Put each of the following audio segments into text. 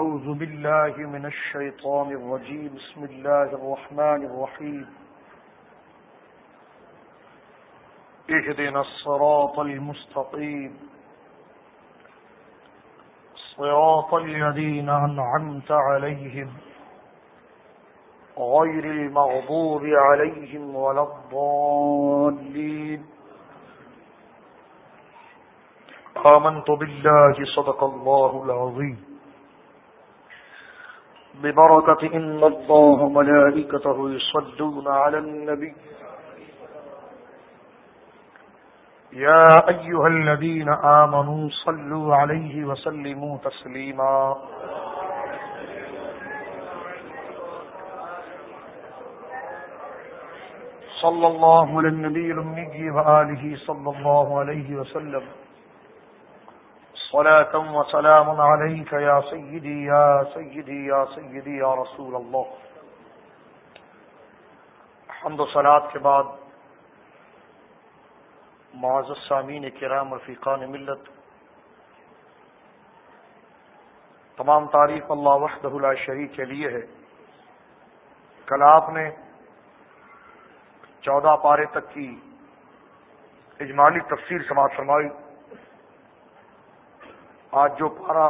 أعوذ بالله من الشيطان الرجيم. بسم الله الرحمن الرحيم. اهدنا الصراط المستقيم. صراط الذين أنعمت عليهم غير المغضوب عليهم ولا الضالين. آمنت بالله صدق الله العظيم. ببركة إن الله ملائكته يصدون على النبي. يا أيها الذين آمنوا صلوا عليه وسلموا تسليما. صلى الله للنبي الأمي وآله صلى الله عليه وسلم. صلاة وسلام عليك يا سيدي يا سيدي يا سيدي، يا رسول اللہ حمد و سلاد کے بعد معزز سامین کرام رفیقان ملت. تمام تعریف اللہ وحدہ لا شریک کے لیے ہے. کل آپ نے چودہ پارے تک کی اجمالی تفصیل سماعت فرمائی. آج جو پارا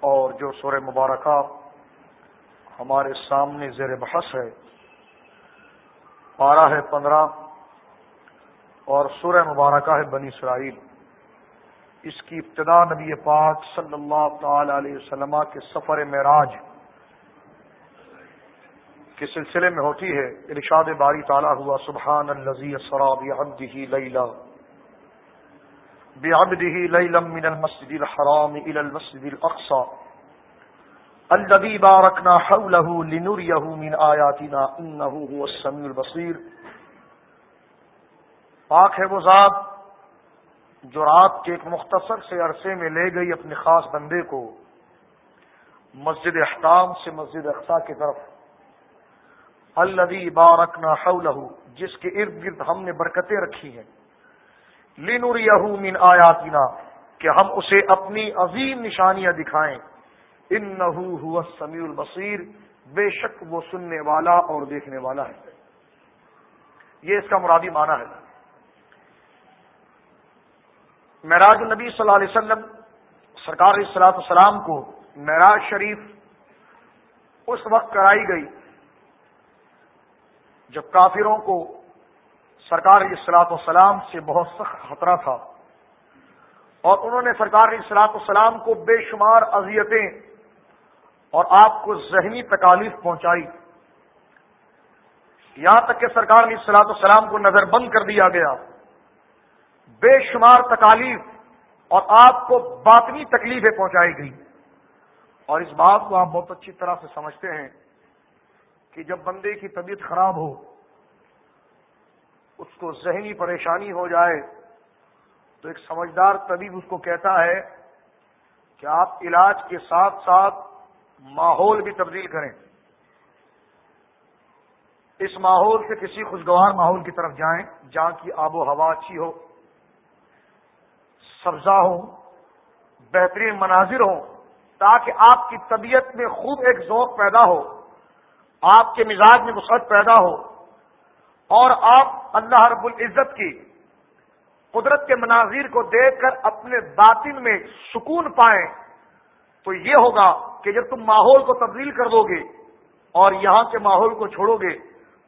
اور جو سور مبارکہ ہمارے سامنے زیر بحث ہے، پارا ہے پندرہ اور سورہ مبارکہ ہے بنی اسرائیل۔ اس کی ابتدا نبی پاک صلی اللہ تعالی علیہ وسلم کے سفر معراج کے سلسلے میں ہوتی ہے۔ ارشاد باری تعالیٰ ہوا، سبحان الزی سراب لیلہ بعبده ليلا من المسجد الحرام إلى المسجد الأقصى الذي باركنا حوله لنريه من آياتنا إنه هو السميع البصير۔ پاک ہے وہ ذات جو رات کے ایک مختصر سے عرصے میں لے گئی اپنے خاص بندے کو۔ مسجد احکام سے مسجد اقسا کی طرف۔ الدی بارکنا حولہ جس کے ارد گرد ہم نے برکتیں رکھی ہیں۔ لینور من آیاتنا کہ ہم اسے اپنی عظیم نشانیاں دکھائیں۔ ان نہ سمیع البصیر بے شک وہ سننے والا اور دیکھنے والا ہے۔ یہ اس کا مرادی معنی ہے۔ معراج النبی صلی اللہ علیہ وسلم، سرکار صلاحت السلام کو معراج شریف اس وقت کرائی گئی، جب کافروں کو سرکار اصلاط والسلام سے بہت سخت خطرہ تھا۔ اور انہوں نے سرکار اصلاط والسلام کو بے شمار اذیتیں اور آپ کو ذہنی تکالیف پہنچائی۔ یہاں تک کہ سرکار اصلاط والسلام کو نظر بند کر دیا گیا۔ بے شمار تکالیف اور آپ کو باطنی تکلیفیں پہنچائی گئی۔ اور اس بات کو آپ بہت اچھی طرح سے سمجھتے ہیں کہ جب بندے کی طبیعت خراب ہو اس کو ذہنی پریشانی ہو جائے تو ایک سمجھدار طبیب اس کو کہتا ہے کہ آپ علاج کے ساتھ ساتھ ماحول بھی تبدیل کریں۔ اس ماحول سے کسی خوشگوار ماحول کی طرف جائیں، جہاں کی آب و ہوا اچھی ہو، سبزہ ہو بہترین مناظر ہوں، تاکہ آپ کی طبیعت میں خوب ایک ذوق پیدا ہو، آپ کے مزاج میں وسعت پیدا ہو۔ اور آپ اللہ رب العزت کی قدرت کے مناظر کو دیکھ کر اپنے باطن میں سکون پائیں، تو یہ ہوگا کہ جب تم ماحول کو تبدیل کر دو گے اور یہاں کے ماحول کو چھوڑو گے،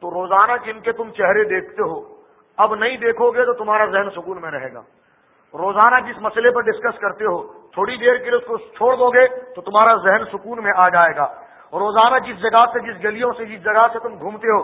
تو روزانہ جن کے تم چہرے دیکھتے ہو، اب نہیں دیکھو گے تو تمہارا ذہن سکون میں رہے گا۔ روزانہ جس مسئلے پر ڈسکس کرتے ہو، تھوڑی دیر کے لیے اس کو چھوڑ دو گے، تو تمہارا ذہن سکون میں آ جائے گا۔ روزانہ جس جگہ سے، جس گلیوں سے، جس جگہ سے تم گھومتے ہو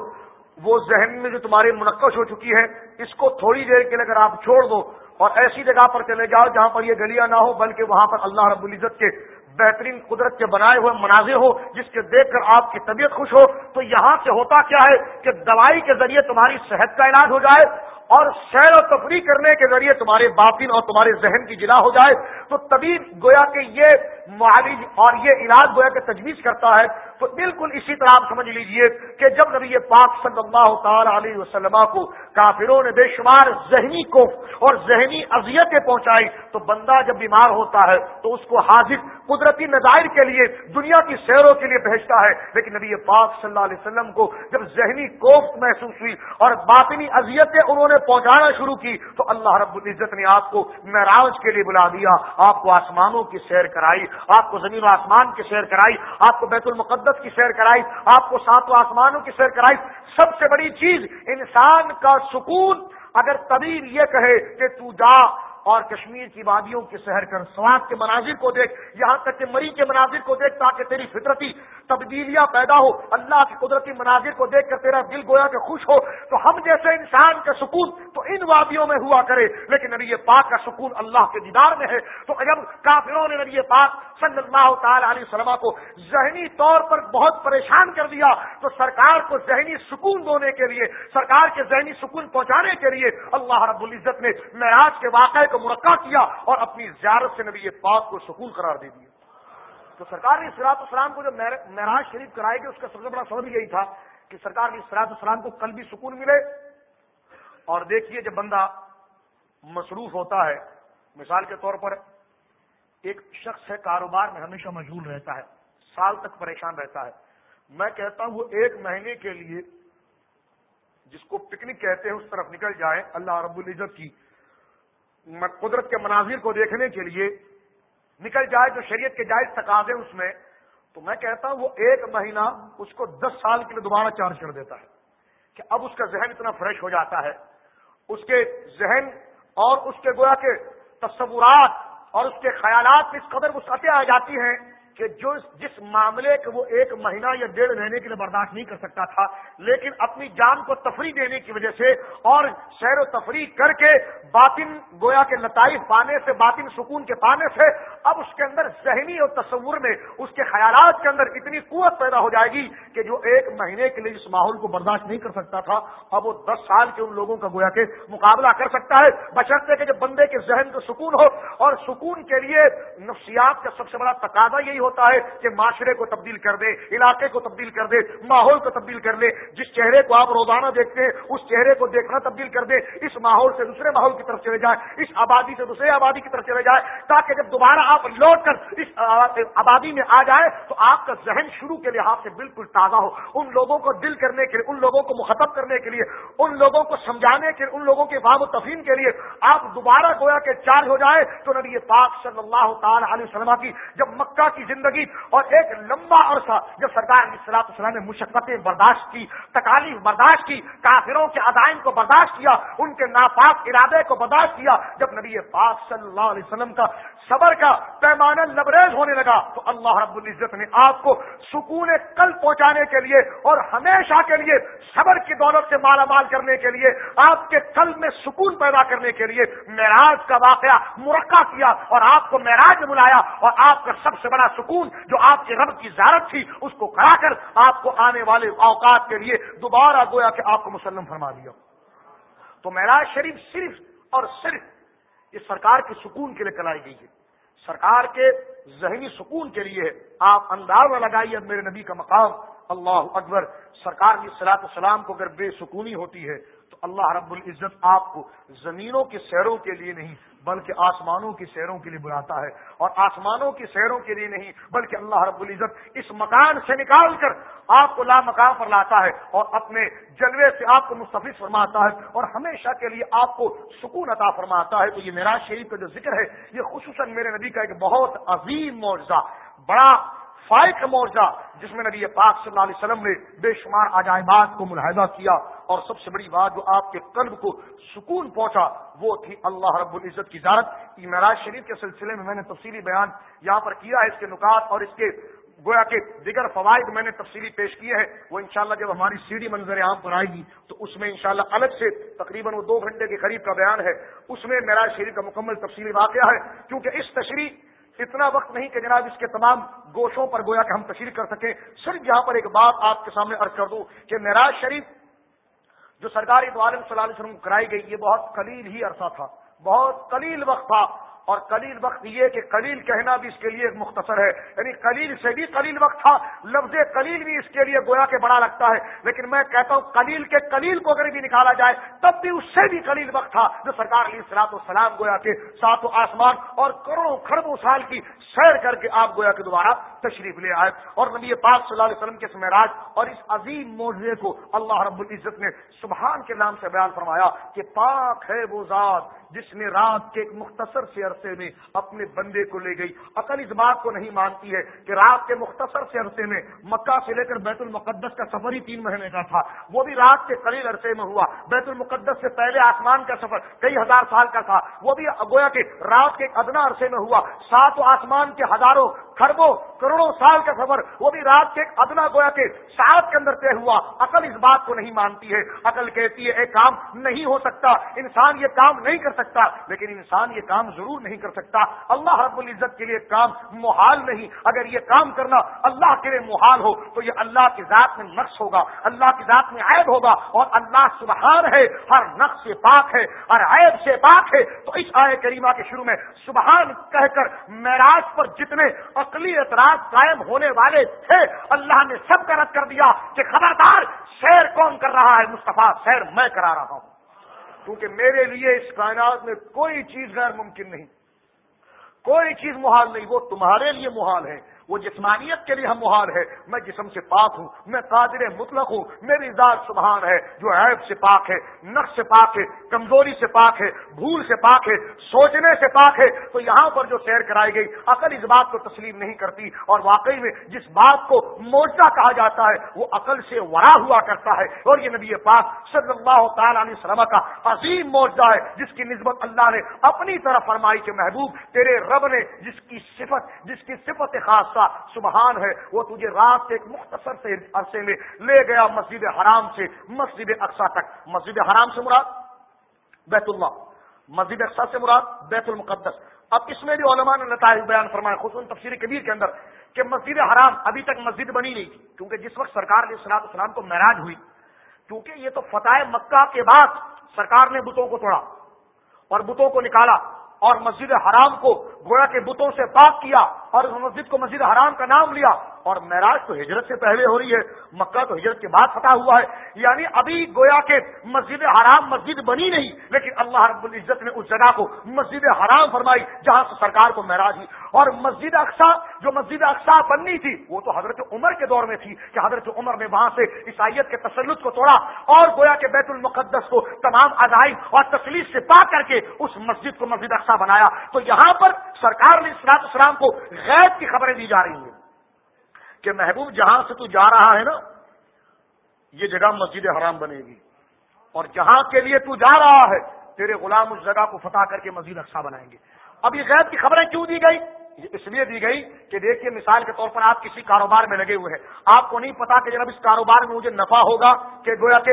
وہ ذہن میں جو تمہاری منقش ہو چکی ہے، اس کو تھوڑی دیر کے لیے اگر آپ چھوڑ دو اور ایسی جگہ پر چلے جاؤ جہاں پر یہ گلیاں نہ ہو، بلکہ وہاں پر اللہ رب العزت کے بہترین قدرت کے بنائے ہوئے مناظر ہو، جس کے دیکھ کر آپ کی طبیعت خوش ہو، تو یہاں سے ہوتا کیا ہے کہ دوائی کے ذریعے تمہاری صحت کا علاج ہو جائے اور سیر و تفریح کرنے کے ذریعے تمہارے باطن اور تمہارے ذہن کی جلا ہو جائے تو طبیب گویا کہ یہ معالج اور یہ علاج گویا کہ تجویز کرتا ہے تو بالکل اسی طرح آپ سمجھ لیجیے کہ جب نبی پاک صلی اللہ تعالی علیہ وسلم کو کافروں نے بے شمار ذہنی کو اور ذہنی اذیتیں پہنچائی تو بندہ جب بیمار ہوتا ہے تو اس کو حاضر قدرتی نظائر کے لیے دنیا کی سیروں کے لیے بھیجتا ہے لیکن نبی پاک صلی اللہ علیہ وسلم کو جب ذہنی کوفت محسوس ہوئی اور باطنی اذیتیں انہوں نے پہنچانا شروع کی تو اللہ رب العزت نے آپ کو معراج کے لیے بلا دیا، آپ کو آسمانوں کی سیر کرائی، آپ کو زمین و آسمان کی سیر کرائی، آپ کو بیت المقدس کی سیر کرائی، آپ کو ساتوں آسمانوں کی سیر کرائی۔ سب سے بڑی چیز انسان کا سکون، اگر طبیب یہ کہے کہ تو جا اور کشمیر کی وادیوں کی سحر کر سواد کے مناظر کو دیکھ، یہاں تک کہ مری کے مناظر کو دیکھ تاکہ تیری فطرتی تبدیلیاں پیدا ہو۔ اللہ کی قدرتی مناظر کو دیکھ کر تیرا دل گویا کہ خوش ہو۔ تو ہم جیسے انسان کا سکون تو ان وادیوں میں ہوا کرے۔ لیکن نبی پاک کا سکون اللہ کے دیدار میں ہے۔ تو جب کافروں نے نبی پاک صلی اللہ تعالی علیہ وسلم کو ذہنی طور پر بہت پریشان کر دیا، تو سرکار کو ذہنی سکون دونے کے لیے، سرکار کے ذہنی سکون پہنچانے کے لیے اللہ رب العزت نے معراج کے واقعے کو مرکہ کیا اور اپنی زیارت سے نبی پاک کو سکون قرار دے دیا۔ تو سرکار نے سراط اسلام کو جو معراج شریف کرائے گی اس کا سب سے بڑا سبب یہی تھا کہ سرکار نے سراط اسلام کو کل بھی سکون ملے۔ اور دیکھیے جب بندہ مصروف ہوتا ہے، مثال کے طور پر ایک شخص ہے، کاروبار میں ہمیشہ مشغول رہتا ہے، سال تک پریشان رہتا ہے۔ میں کہتا ہوں، وہ ایک مہینے کے لیے جس کو پکنک کہتے ہیں، اس طرف نکل جائے، اللہ رب العزت کی قدرت کے مناظر کو دیکھنے کے لیے نکل جائے جو شریعت کے جائز تقاضے اس میں، تو میں کہتا ہوں وہ ایک مہینہ اس کو دس سال کے لیے دوبارہ چارج کر دیتا ہے کہ اب اس کا ذہن اتنا فریش ہو جاتا ہے۔ اس کے ذہن اور اس کے گویا کے تصورات اور اس کے خیالات اس قدر وسعتیں آ جاتی ہیں کہ جو جس معاملے کو وہ ایک مہینہ یا ڈیڑھ مہینے کے لیے برداشت نہیں کر سکتا تھا، لیکن اپنی جان کو تفریح دینے کی وجہ سے اور سیر و تفریح کر کے باطن گویا کے لطائف پانے سے، باطن سکون کے پانے سے، اب اس کے اندر ذہنی اور تصور میں اس کے خیالات کے اندر اتنی قوت پیدا ہو جائے گی کہ جو ایک مہینے کے لیے اس ماحول کو برداشت نہیں کر سکتا تھا، اب وہ دس سال کے ان لوگوں کا گویا کے مقابلہ کر سکتا ہے۔ بچتے کہ جب بندے کے ذہن کو سکون ہو اور سکون کے لیے نفسیات کا سب سے بڑا تقاضا یہی ہوتا ہے کہ معاشرے کو تبدیل کر دے، علاقے کو تبدیل کر دے، ماحول کو تبدیل کر دے جس چہرے کو آپ روزانہ دیکھتے ہیں، اس چہرے کو دیکھنا تبدیل کر دے۔ اس ماحول سے دوسرے ماحول کی طرف چلے جائے، اس آبادی سے دوسرے آبادی کی طرف چلے جائے، تاکہ جب دوبارہ آپ لوٹ کر اس آبادی میں آ جائے، تو آپ کا ذہن شروع کے لحاظ سے بالکل تازہ ہو۔ ان لوگوں کو دل کرنے کے لیے، ان لوگوں کو مخاطب کرنے کے لیے، ان لوگوں کو سمجھانے کے لیے ان لوگوں کے فام و تفہیم کے لیے آپ دوبارہ گویا کے چارج ہو جائے تو نبی پاک صلی اللہ تعالی علیہ وسلم کی جب مکہ کی زندگی اور ایک لمبا عرصہ جب سرکار صلاح السلام نے مشقتیں برداشت کی، تکالیف برداشت کی، کافروں کے عدائن کو برداشت کیا، ان کے ناپاک ارادے کو برداشت کیا، جب نبی پاک صلی اللہ علیہ وسلم کا صبر کا پیمانہ لبریز ہونے لگا، تو اللہ رب العزت نے آپ کو سکون کل پہنچانے کے لیے اور ہمیشہ کے لیے صبر کی دولت سے مالا مال کرنے کے لیے، آپ کے کل میں سکون پیدا کرنے کے لیے معراج کا واقعہ مرکہ کیا اور آپ کو معراج میں بلایا اور آپ کا سب سے بڑا سکون جو آپ کے رب کی زیارت تھی، اس کو کرا کر آپ کو آنے والے اوقات کے لیے دوبارہ گویا کہ آپ کو مسلم فرما دیا۔ تو معراج شریف صرف اور صرف اس سرکار کے سکون کے لیے کرائی گئی ہے۔ سرکار کے ذہنی سکون کے لیے آپ اندازہ لگائیے، میرے نبی کا مقام، اللہ اکبر، سرکار کی صلاح السلام کو اگر بے سکونی ہوتی ہے اللہ رب العزت آپ کو زمینوں کے سیروں کے لیے نہیں، بلکہ آسمانوں کی سیروں کے لیے بلاتا ہے۔ اور آسمانوں کی سیروں کے لیے نہیں، بلکہ اللہ رب العزت اس مکان سے نکال کر آپ کو لا مقام پر لاتا ہے اور اپنے جلوے سے آپ کو مستفید فرماتا ہے اور ہمیشہ کے لیے آپ کو سکون عطا فرماتا ہے۔ تو یہ میرا شریف کا جو ذکر ہے، یہ خصوصاً میرے نبی کا ایک بہت عظیم معاوضہ بڑا فائق معاوضہ جس میں نبی پاک صلی اللہ علیہ وسلم نے بے شمار عجائبات کو ملاحدہ کیا اور سب سے بڑی بات جو آپ کے قلب کو سکون پہنچا، وہ تھی اللہ رب العزت کی زیارت۔ معراج شریف کے سلسلے میں میں نے تفصیلی بیان یہاں پر کیا ہے اس کے نکات اور اس کے گویا کے دیگر فوائد میں نے تفصیلی پیش کیے ہیں۔ وہ انشاءاللہ جب ہماری سیڑھی منظر عام پر آئے گی، تو اس میں انشاءاللہ الگ سے تقریباً وہ دو گھنٹے کے قریب کا بیان ہے۔ اس میں معراج شریف کا مکمل تفصیلی واقعہ ہے، کیونکہ اس تشریح اتنا وقت نہیں کہ جناب اس کے تمام گوشوں پر گویا کہ ہم تشریح کر سکیں، صرف یہاں پر ایک بات آپ کے سامنے عرض کر دوں کہ معراج شریف جو سرکاری دعالم صلی اللہ علیہ وسلم کرائی گئی، یہ بہت قلیل ہی عرصہ تھا، بہت قلیل وقت تھا۔ اور قلیل وقت یہ کہ قلیل کہنا بھی اس کے لیے ایک مختصر ہے۔ یعنی قلیل سے بھی قلیل وقت تھا، لفظ قلیل بھی اس کے لیے گویا کے بڑا لگتا ہے۔ لیکن میں کہتا ہوں قلیل کے قلیل کو اگر بھی نکالا جائے، تب بھی اس سے بھی قلیل وقت تھا جو سرکار علی سلاط و سلام گویا کے سات و آسمان اور کروڑوں کھربوں سال کی سیر کر کے آپ گویا کے دوبارہ تشریف لے آئے۔ اور نبی پاک صلی اللہ علیہ وسلم کے سمراج اور اس عظیم موضوع کو اللہ رب العزت نے سبحان کے نام سے بیان فرمایا کہ پاک ہے وہ ذات جس نے رات کے ایک مختصر سے عرصے میں اپنے بندے کو لے گئی۔ عقل اس بات کو نہیں مانتی ہے کہ رات کے مختصر سے عرصے میں مکہ سے لے کر بیت المقدس کا سفر ہی تین مہینے کا تھا۔ وہ بھی رات کے قریب عرصے میں ہوا۔ بیت المقدس سے پہلے آسمان کا سفر کئی ہزار سال کا تھا۔ وہ بھی گویا کہ رات کے ادنا عرصے میں ہوا۔ سات آسمان کے ہزاروں کھربوں کروڑوں سال کا سفر، وہ بھی رات کے ادنا گویا کے ساتھ کے اندر طے ہوا۔ عقل اس بات کو نہیں مانتی ہے۔ عقل کہتی ہے ایک کام نہیں ہو سکتا، انسان یہ کام نہیں کر سکتا۔ لیکن انسان یہ کام ضرور نہیں کر سکتا۔ اللہ رب العزت کے لیے کام محال نہیں۔ اگر یہ کام کرنا اللہ کے لیے محال ہو، تو یہ اللہ کی ذات میں نقص ہوگا، اللہ کی ذات میں عائد ہوگا۔ اور اللہ سبحان ہے، ہر نقص سے پاک ہے، ہر عائد سے پاک ہے۔ تو اس آئے کریمہ کے شروع میں سبحان کہہ کر معراج پر جتنے عقلی اعتراض قائم ہونے والے تھے۔ اللہ نے سب کا رد کر دیا کہ خبردار، شیر کون کر رہا ہے مصطفیٰ؟ شیر میں کرا رہا ہوں۔ کیونکہ میرے لیے اس کائنات میں کوئی چیز غیر ممکن نہیں۔ کوئی چیز محال نہیں، وہ تمہارے لیے محال ہے۔ وہ جسمانیت کے لیے ہم محال ہے میں جسم سے پاک ہوں، میں قادر مطلق ہوں، میری ذات سبحان ہے جو عیب سے پاک ہے، نقص سے پاک ہے، کمزوری سے پاک ہے، بھول سے پاک ہے، سوچنے سے پاک ہے۔ تو یہاں پر جو سیر کرائی گئی، عقل اس بات کو تسلیم نہیں کرتی اور واقعی میں جس بات کو موجہ کہا جاتا ہے، وہ عقل سے ورا ہوا کرتا ہے۔ اور یہ نبی پاک صلی اللہ تعالیٰ علیہ وسلم کا عظیم موجہ ہے، جس کی نسبت اللہ نے اپنی طرف فرمائی کے محبوب، تیرے رب نے جس کی صفت، جس کی صفت خاص راستہ سبحان ہے، وہ تجھے رات کے ایک مختصر سے عرصے میں لے گیا مسجد حرام سے، مسجد اقسا تک۔ مسجد حرام سے مراد بیت اللہ، مسجد اقسا سے مراد بیت المقدس۔ اب اس میں بھی علماء نے نتائج بیان فرمایا خصوصاً تفصیلی کبیر کے اندر، کہ مسجد حرام ابھی تک مسجد بنی نہیں تھی، کیونکہ جس وقت سرکار نے سلاط اسلام کو معراج ہوئی، کیونکہ یہ تو فتح مکہ کے بعد سرکار نے بتوں کو توڑا اور بتوں کو نکالا اور مسجد حرام کو گویا کے بتوں سے پاک کیا۔ اور اس مسجد کو مسجد حرام کا نام لیا اور معراج تو ہجرت سے پہلے ہو رہی ہے، مکہ تو ہجرت کے بعد فتح ہوا ہے۔ یعنی ابھی گویا کے مسجد حرام مسجد بنی نہیں، لیکن اللہ رب العزت نے اس جگہ کو مسجد حرام فرمائی جہاں سے سرکار کو معراج ہوئی۔ اور مسجد اقسا جو مسجد اقسا بننی تھی، وہ تو حضرت عمر کے دور میں تھی کہ حضرت عمر نے وہاں سے عیسائیت کے تسلط کو توڑا اور گویا کے بیت المقدس کو تمام عزائم اور تسلیف سے پا کر کے اس مسجد کو مسجد اقسا بنایا۔ تو یہاں پر سرکار نے اسلام اسلام کو غیب کی خبریں دی جا رہی ہیں کہ محبوب جہاں سے تو جا رہا ہے نا، یہ جگہ مسجد حرام بنے گی۔ اور جہاں کے لیے تو جا رہا ہے، تیرے غلام اس جگہ کو فتح کر کے مسجد اقسا بنائیں گے۔ اب یہ غیب کی خبریں کیوں دی گئی؟ اس لیے دی گئی کہ دیکھیے مثال کے طور پر آپ کسی کاروبار میں لگے ہوئے ہیں۔ آپ کو نہیں پتا کہ جناب اس کاروبار میں مجھے نفع ہوگا کہ گویا کہ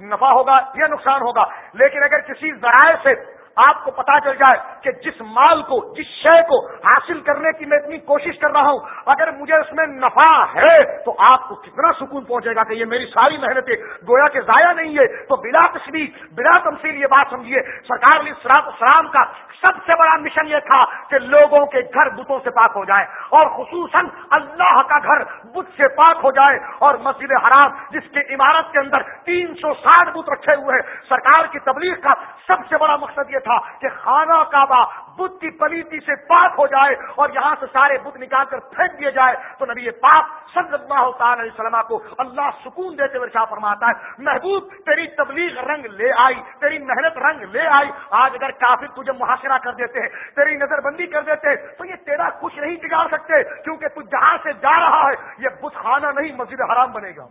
نفع ہوگا یا نقصان ہوگا، لیکن اگر کسی ذرائع سے آپ کو پتا چل جائے کہ جس مال کو، جس شے کو حاصل کرنے کی میں اتنی کوشش کر رہا ہوں، اگر مجھے اس میں نفع ہے تو آپ کو کتنا سکون پہنچے گا کہ یہ میری ساری محنتیں گویا کے ضائع نہیں ہے تو بلا تصویر بلا تمثیل یہ بات سمجھیے، سرکار علی السلام کا سب سے بڑا مشن یہ تھا کہ لوگوں کے گھر بتوں سے پاک ہو جائے اور خصوصاً اللہ کا گھر بت سے پاک ہو جائے اور مسجد حرام، جس کی عمارت کے اندر تین سو ساٹھ بت رکھے ہوئے ہیں۔ سرکار کی تبلیغ کا سب سے بڑا مقصد یہ تھا کہ خانہ کعبہ بت کی پلیتی سے پاک ہو جائے اور یہاں سے سارے بت نکال کر پھینک دیے جائے تو نبی پاک صلی اللہ تعالی علیہ وسلم کو اللہ سکون دیتے ہوئے فرماتا ہے، محبوب، تیری تبلیغ رنگ لے آئی، تیری محنت رنگ لے آئی، آج اگر کافی تجھے محاصرہ کر دیتے ہیں، تیری نظر بندی کر دیتے تو یہ تیرا کچھ نہیں بگاڑ سکتے، کیونکہ تو جہاں سے جا رہا ہے، یہ بت خانہ نہیں، مسجد حرام بنے گا۔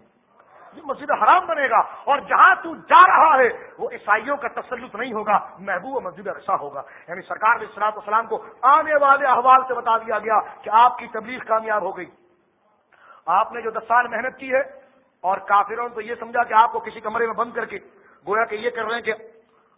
مسجد حرام بنے گا اور جہاں تو جا رہا ہے، وہ عیسائیوں کا تسلط نہیں ہوگا، محبوب مسجد اقسا ہوگا۔ یعنی سرکار نے سلاط اسلام کو آنے والے احوال سے بتا دیا گیا کہ آپ کی تبلیغ کامیاب ہو گئی۔ آپ نے جو دس سال محنت کی ہے، اور کافروں تو یہ سمجھا کہ آپ کو کسی کمرے میں بند کر کے، گویا کہ یہ کر رہے ہیں کہ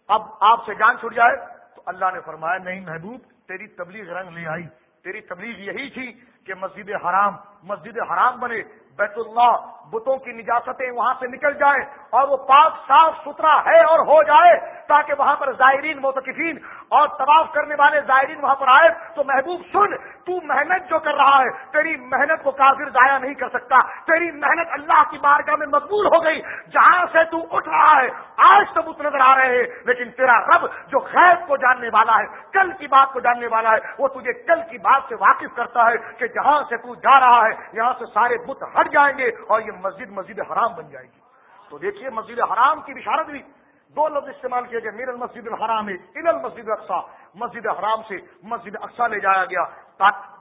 اب آپ سے جان چھٹ جائے۔ تو اللہ نے فرمایا، نہیں محبوب، تیری تبلیغ رنگ لے آئی۔ تیری تبلیغ یہی تھی کہ مسجد حرام مسجد حرام بنے۔ بیت اللہ بتوں کی نجاستیں وہاں سے نکل جائیں۔ اور وہ پاک صاف ستھرا ہے اور ہو جائے تاکہ وہاں پر زائرین متقفین اور طواف کرنے والے زائرین وہاں پر آئے، تو محبوب سن، تو محنت جو کر رہا ہے، تیری محنت کو کافر ضائع نہیں کر سکتا، تیری محنت اللہ کی بارگاہ میں مقبول ہو گئی، جہاں سے تو اٹھ رہا ہے، آج تو بت نظر آ رہے ہیں، لیکن تیرا رب جو غیب کو جاننے والا ہے، کل کی بات کو جاننے والا ہے، وہ تجھے کل کی بات سے واقف کرتا ہے کہ جہاں سے تو جا رہا ہے، یہاں سے سارے بت ہٹ جائیں گے اور یہ مسجد مسجد حرام بن جائے گی۔ تو دیکھیے مسجد حرام کی بشارت بھی دو لفظ استعمال کیے گئے، میر المسجد الحرام ہے ان المسجد اقسا مسجد حرام سے مسجد اقسا لے جایا گیا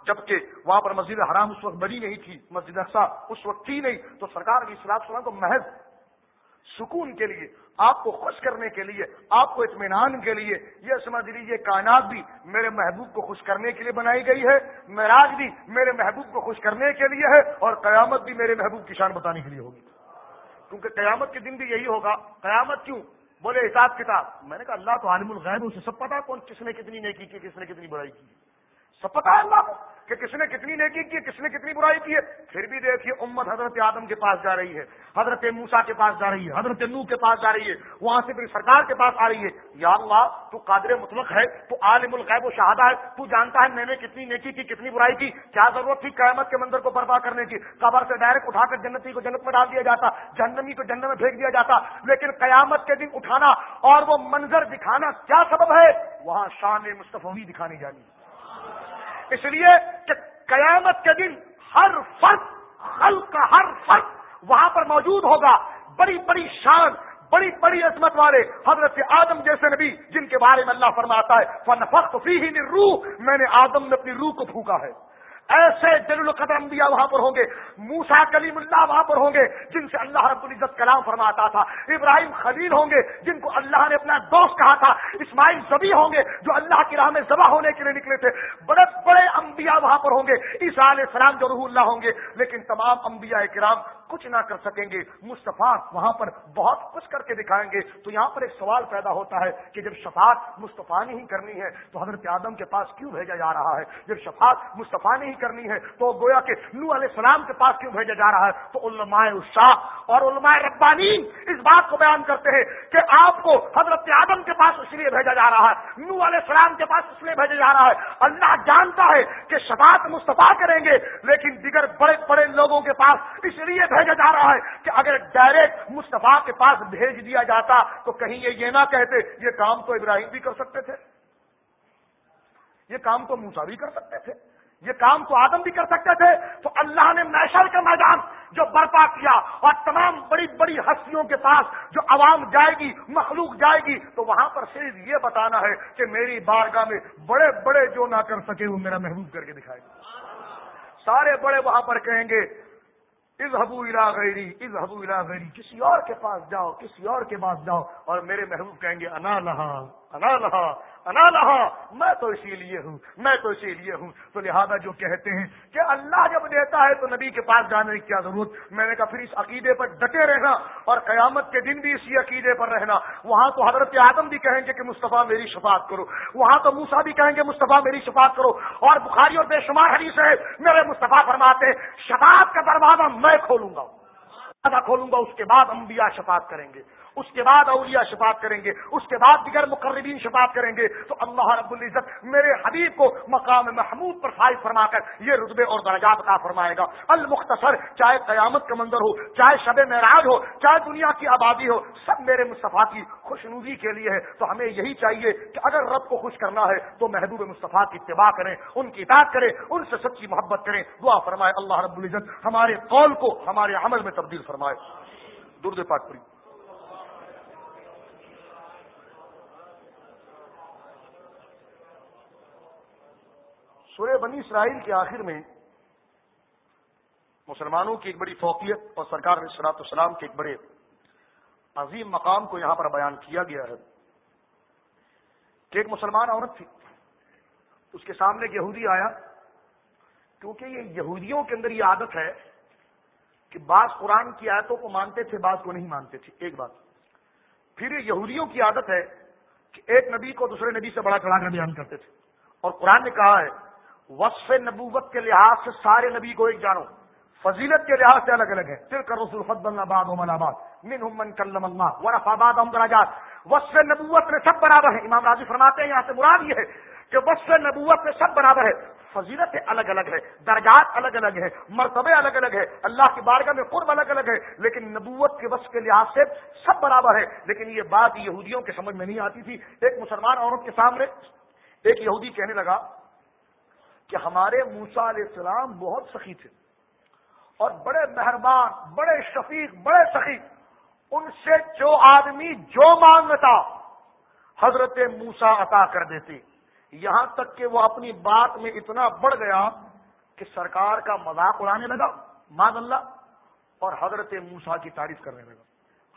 جبکہ وہاں پر مسجد حرام اس وقت بنی نہیں تھی، مسجد اقسا اس وقت تھی نہیں، تو سرکار کی اسلام سلام کو محض سکون کے لیے، آپ کو خوش کرنے کے لیے، آپ کو اطمینان کے لیے، یہ سمجھ لیجیے کائنات بھی میرے محبوب کو خوش کرنے کے لیے بنائی گئی ہے، معراج بھی میرے محبوب کو خوش کرنے کے لیے ہے، اور قیامت بھی میرے محبوب کی شان بتانے کے لیے ہوگی۔ کیونکہ قیامت کے دن بھی یہی ہوگا۔ قیامت کیوں؟ بولے حساب کتاب۔ میں نے کہا اللہ تو عالم الغیب اسے سب پتا کون کس نے کتنی نیکی کی، کس نے کتنی برائی کی۔ سب پتا ہے اللہ کو کہ کس نے کتنی نیکی کی، کس نے کتنی برائی کی ہے۔ پھر بھی دیکھیے امت حضرت آدم کے پاس جا رہی ہے، حضرت موسا کے پاس جا رہی ہے، حضرت نو کے پاس جا رہی ہے، وہاں سے پھر سرکار کے پاس آ رہی ہے۔ یا اللہ، تو قادر مطلق ہے، تو عالم الغیب و شہادہ ہے، تو جانتا ہے میں نے کتنی نیکی کی، کتنی برائی کی۔ کیا ضرورت تھی قیامت کے مندر کو برباد کرنے کی؟ قبر سے ڈائریکٹ اٹھا کر جنتی کو جنت میں ڈال دیا جاتا، جہنمی کو جنت میں پھینک دیا جاتا۔ لیکن قیامت کے دن اٹھانا اور وہ منظر دکھانا کیا سبب ہے؟ وہاں شان مصطفی دکھانی جانی۔ اس لیے کہ قیامت کے دن ہر فرد، خلق کا ہر فرد وہاں پر موجود ہوگا۔ بڑی بڑی شان، بڑی بڑی عظمت والے حضرت آدم جیسے نبی جن کے بارے میں اللہ فرماتا ہے فن فخت فی ہی روح، میں نے آدم نے اپنی روح کو پھونکا ہے۔ ایسے جلیل القدر انبیاء وہاں پر ہوں گے موسا کلیم اللہ وہاں پر ہوں گے، جن سے اللہ رب العزت کلام فرماتا تھا۔ ابراہیم خلیل ہوں گے، جن کو اللہ نے اپنا دوست کہا تھا۔ اسماعیل زبی ہوں گے، جو اللہ کی راہ میں ذبح ہونے کے لیے نکلے تھے۔ بڑے بڑے انبیاء وہاں پر ہوں گے، عیسیٰ علیہ السلام جو روح اللہ ہوں گے، لیکن تمام انبیاء کرام کچھ نہ کر سکیں گے۔ مصطفیٰ وہاں پر بہت کچھ کر کے دکھائیں گے۔ تو یہاں پر ایک سوال پیدا ہوتا ہے کہ جب شفاعت مصطفیٰ نے ہی کرنی ہے تو حضرت آدم کے پاس کیوں بھیجا جا رہا ہے؟ جب شفاعت مصطفیٰ نے ہی کرنی ہے تو گویا کہ نو علیہ السلام کے پاس کیوں بھیجا جا رہا ہے؟ تو علماء الشاہ اور علماء ربانی اس بات کو بیان کرتے ہیں کہ آپ کو حضرت آدم کے پاس اس لیے بھیجا جا رہا ہے نو علیہ السلام کے پاس اس لیے بھیجا جا رہا ہے۔ اللہ جانتا ہے کہ شفاعت مصطفیٰ کریں گے، لیکن دیگر بڑے بڑے لوگوں کے پاس اس لیے بھیجا جا رہا ہے کہ اگر ڈائریکٹ مصطفیٰ کے پاس بھیج دیا جاتا تو کہیں یہ یہ نہ کہتے یہ کام تو ابراہیم بھی کر سکتے تھے۔ یہ کام تو موسا بھی کر سکتے تھے۔ یہ کام تو آدم بھی کر سکتے تھے۔ تو اللہ نے میشر کا میدان جو برپا کیا اور تمام بڑی بڑی ہستیوں کے پاس جو عوام جائے گی، مخلوق جائے گی، تو وہاں پر صرف یہ بتانا ہے کہ میری بارگاہ میں بڑے بڑے جو نہ کر سکے وہ میرا محبوب کر کے دکھائے گا۔ سارے بڑے وہاں پر کہیں گے از الا غیری از الا غیری کسی اور کے پاس جاؤ، کسی اور کے پاس جاؤ، اور میرے محبوب کہیں گے، انا لہا۔ انا لہا انا لہا میں تو اسی لیے ہوں، میں تو اسی لیے ہوں۔ تو لہذا جو کہتے ہیں کہ اللہ جب دیتا ہے تو نبی کے پاس جانے کی کیا ضرورت؟ میں نے کہا پھر اس عقیدے پر ڈٹے رہنا اور قیامت کے دن بھی اسی عقیدے پر رہنا۔ وہاں تو حضرت آدم بھی کہیں گے کہ مصطفیٰ میری شفاعت کرو۔ وہاں تو موسا بھی کہیں گے مصطفیٰ میری شفاعت کرو۔ اور بخاری اور بے شمار حدیث ہے، میرے مصطفیٰ فرماتے شفاعت کا دروازہ میں کھولوں گا۔ کھولوں گا، اس کے بعد انبیاء شفاعت کریں گے۔ اس کے بعد اولیاء شفاعت کریں گے، اس کے بعد دیگر مقربین شفاعت کریں گے۔ تو اللہ رب العزت میرے حبیب کو مقام محمود پر فائد فرما کر یہ رتبے اور درجات کا فرمائے گا۔ المختصر، چاہے قیامت کا منظر ہو، چاہے شب معراج ہو، چاہے دنیا کی آبادی ہو، سب میرے مصطفیٰ کی خوشنودی کے لیے ہے۔ تو ہمیں یہی چاہیے کہ اگر رب کو خوش کرنا ہے تو محبوب مصطفیٰ کی اتباع کریں، ان کی اطاعت کریں، ان سے سچی محبت کریں۔ دعا فرمائے اللہ رب العزت ہمارے قول کو ہمارے عمل میں تبدیل فرمائے۔ درد پاک پری سورہ بنی اسرائیل کے آخر میں مسلمانوں کی ایک بڑی فوقیت اور سرکار سلاط السلام کے ایک بڑے عظیم مقام کو یہاں پر بیان کیا گیا ہے کہ ایک مسلمان عورت تھی۔ اس کے سامنے ایک یہودی آیا۔ کیونکہ یہ یہودیوں کے اندر یہ عادت ہے کہ بعض قرآن کی آیتوں کو مانتے تھے، بعض کو نہیں مانتے تھے۔ ایک بات۔ پھر یہ یہودیوں کی عادت ہے کہ ایک نبی کو دوسرے نبی سے بڑا چڑھا کر بیان کرتے تھے۔ اور قرآن نے کہا ہے وصف نبوت کے لحاظ سے سارے نبی کو ایک جانو۔ فضیلت کے لحاظ سے الگ الگ ہے۔ پھر کر رسول فد آباد عمل آباد من من کلم اللہ ورف آباد امراجات وصف نبوت میں سب برابر ہے امام راضی فرماتے ہیں، یہاں سے مراد یہ ہے کہ وصف نبوت میں سب برابر ہے۔ فضیلت الگ الگ ہے، درجات الگ الگ ہے مرتبے الگ الگ ہے اللہ کی بارگاہ میں قرب الگ الگ ہے، لیکن نبوت کے وصف کے لحاظ سے سب برابر ہے لیکن یہ بات یہودیوں کے سمجھ میں نہیں آتی تھی۔ ایک مسلمان عورت کے سامنے ایک یہودی کہنے لگا کہ ہمارے موسا علیہ السلام بہت سخی تھے اور بڑے مہربان، بڑے شفیق، بڑے سخی۔ ان سے جو آدمی جو مانگتا، حضرت موسا عطا کر دیتے۔ یہاں تک کہ وہ اپنی بات میں اتنا بڑھ گیا کہ سرکار کا مذاق اڑانے لگا مان اللہ، اور حضرت موسا کی تعریف کرنے لگا۔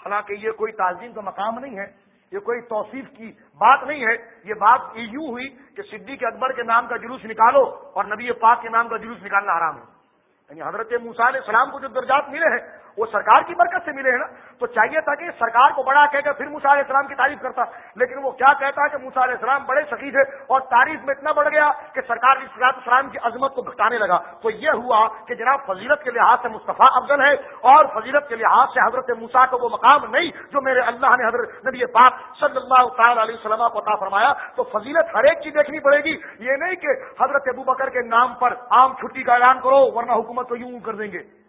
حالانکہ یہ کوئی تعظیم کا مقام نہیں ہے۔ یہ کوئی توصیف کی بات نہیں ہے۔ یہ بات یوں ہوئی کہ صدیق اکبر کے نام کا جلوس نکالو اور نبی پاک کے نام کا جلوس نکالنا آرام ہے۔ یعنی حضرت موسیٰ علیہ السلام کو جو درجات ملے ہیں وہ سرکار کی برکت سے ملے ہیں نا، تو چاہیے تھا کہ سرکار کو بڑا کہہ کر پھر موسا علیہ السلام کی تعریف کرتا۔ لیکن وہ کیا کہتا ہے کہ موسا علیہ السلام بڑے سخی تھے اور تعریف میں اتنا بڑھ گیا کہ سرکار السلام کی عظمت کو گھٹانے لگا۔ تو یہ ہوا کہ جناب فضیلت کے لحاظ سے مصطفیٰ افضل ہے اور فضیلت کے لحاظ سے حضرت موسا کو وہ مقام نہیں جو میرے اللہ نے حضرت نبی پاک صلی اللہ تعالی علیہ وسلم کو عطا فرمایا۔ تو فضیلت ہر ایک کی دیکھنی پڑے گی۔ یہ نہیں کہ حضرت ابو بکر کے نام پر عام چھٹی کا اعلان کرو، ورنہ حکومت کو یوں کر دیں گے۔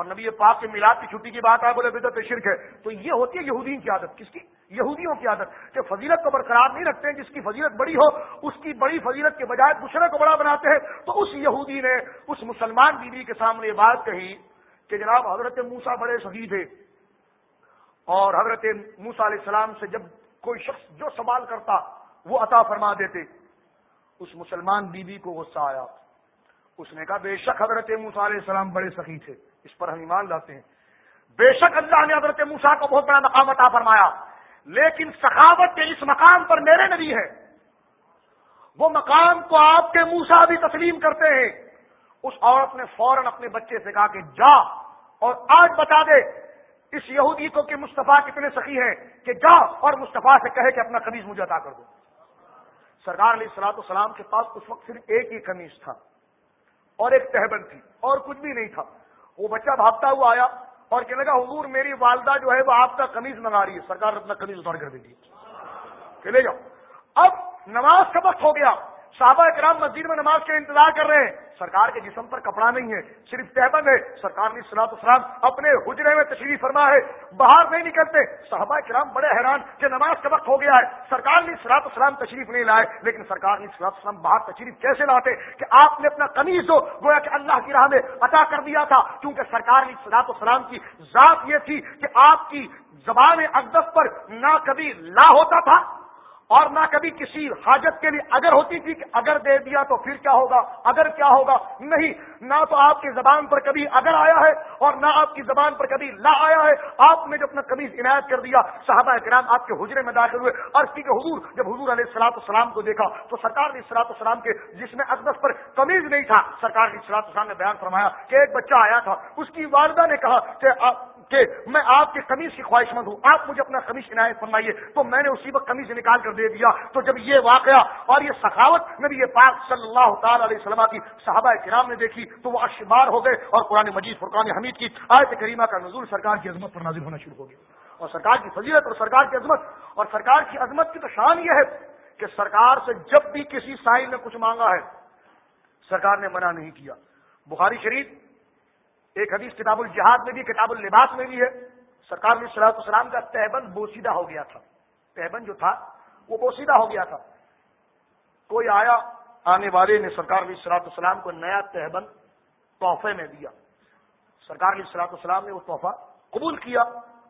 اور نبی پاک کے میلاد کی چھٹی کی بات آئے بولے بدت شرک ہے، تو یہ ہوتی ہے یہودین کی عادت۔ کس کی؟ یہودیوں کی عادت کہ فضیلت کو برقرار نہیں رکھتے ہیں، جس کی فضیلت بڑی ہو، اس کی بڑی فضیلت کے بجائے دوسرے کو بڑا بناتے ہیں۔ تو اس یہودی نے اس مسلمان بیوی کے سامنے یہ بات کہی کہ جناب حضرت موسا بڑے سہی تھے اور حضرت موسا علیہ السلام سے جب کوئی شخص جو سوال کرتا، وہ عطا فرما دیتے۔ اس مسلمان بیوی کو غصہ آیا۔ اس نے کہا، بے شک حضرت موسا علیہ السلام بڑے سخی تھے، اس پر ہم ایمان لاتے ہیں۔ بے شک اللہ نے حضرت موسا کو بہت بڑا مقام عطا فرمایا، لیکن سخاوت کے اس مقام پر میرے نبی ہے۔ وہ مقام کو آپ کے موسا بھی تسلیم کرتے ہیں۔ اس عورت نے فوراً اپنے بچے سے کہا کہ جا اور آج بتا دے اس یہودی کو کہ مصطفیٰ کتنے سخی ہیں کہ جا اور مصطفیٰ سے کہے کہ اپنا قمیض مجھے عطا کر دو۔ سرکار علیہ السلاط السلام کے پاس اس وقت صرف ایک ہی قمیض تھا۔ اور ایک تہبند تھی، اور کچھ بھی نہیں تھا۔ وہ بچہ بھاگتا ہوا آیا اور کہنے لگا، حضور، میری والدہ جو ہے وہ آپ کا قمیض منگا رہی ہے، سرکار اپنا قمیض اتار کر دے کہ لے جاؤ۔ اب نماز کا وقت ہو گیا۔ صحابہ کرام مسجد میں نماز کے انتظار کر رہے ہیں۔ سرکار کے جسم پر کپڑا نہیں ہے، صرف تہبند ہے۔ سرکار نے سلاط اسلام اپنے حجرے میں تشریف فرما ہے۔ باہر نہیں نکلتے۔ صحابہ کرام بڑے حیران کہ نماز کا وقت ہو گیا ہے۔ سرکار نے سلاط اسلام تشریف نہیں لائے، لیکن سرکار نے سلاط اسلام باہر تشریف کیسے لاتے کہ آپ نے اپنا قمیض جو گویا کہ اللہ کی راہ میں عطا کر دیا تھا کیونکہ سرکار نے سلاط اسلام کی ذات یہ تھی کہ آپ کی زبان اقدس پر نہ کبھی لا ہوتا تھا۔ اور نہ کبھی کسی حاجت کے لیے اگر ہوتی تھی کہ اگر دے دیا تو پھر کیا ہوگا؟ اگر کیا ہوگا؟ نہیں، نہ تو آپ کی زبان پر کبھی اگر آیا ہے اور نہ آپ کی زبان پر کبھی لا آیا ہے۔ آپ نے جو اپنا قمیض عنایت کر دیا، صحابہ کرام آپ کے حجرے میں داخل ہوئے۔ اور کی کہ حضور، جب حضور علیہ السلاط السلام کو دیکھا تو سرکار نے سلاط السلام کے جس میں اقدس پر قمیض نہیں تھا، سرکار نے سلاط السلام نے بیان فرمایا کہ ایک بچہ آیا تھا، اس کی والدہ نے کہا کہ کہ میں آپ کے قمیض کی خواہش مند ہوں۔ آپ مجھے اپنا قمیض عنایت فرمائیے۔ تو میں نے اسی وقت قمیض نکال کر دے دیا۔ تو جب یہ واقعہ اور یہ سخاوت نبی یہ پاک صلی اللہ تعالی علیہ وسلم کی صحابہ کرام نے دیکھی، تو وہ اشمار ہو گئے اور قرآن مجید، فرقان حمید کی آیت کریمہ کا نزول سرکار کی عظمت پر نازل ہونا شروع ہو گیا۔ اور سرکار کی فضیلت اور سرکار کی عظمت۔ اور سرکار کی عظمت کی تو شان یہ ہے کہ سرکار سے جب بھی کسی سائل نے کچھ مانگا ہے، سرکار نے منع نہیں کیا۔ بخاری شریف ایک حدیث کتاب الجہاد میں بھی، کتاب اللباس میں بھی ہے۔ سرکار نے صلاحت السلام کا تہبند بوسیدہ ہو گیا تھا۔ تہبند جو تھا، وہ بوسیدہ ہو گیا تھا۔ کوئی آیا، آنے والے نے سرکار علیہ سلاط السلام کو نیا تہبند تحفے میں دیا۔ سرکار علیہ سلاط السلام نے وہ تحفہ قبول کیا۔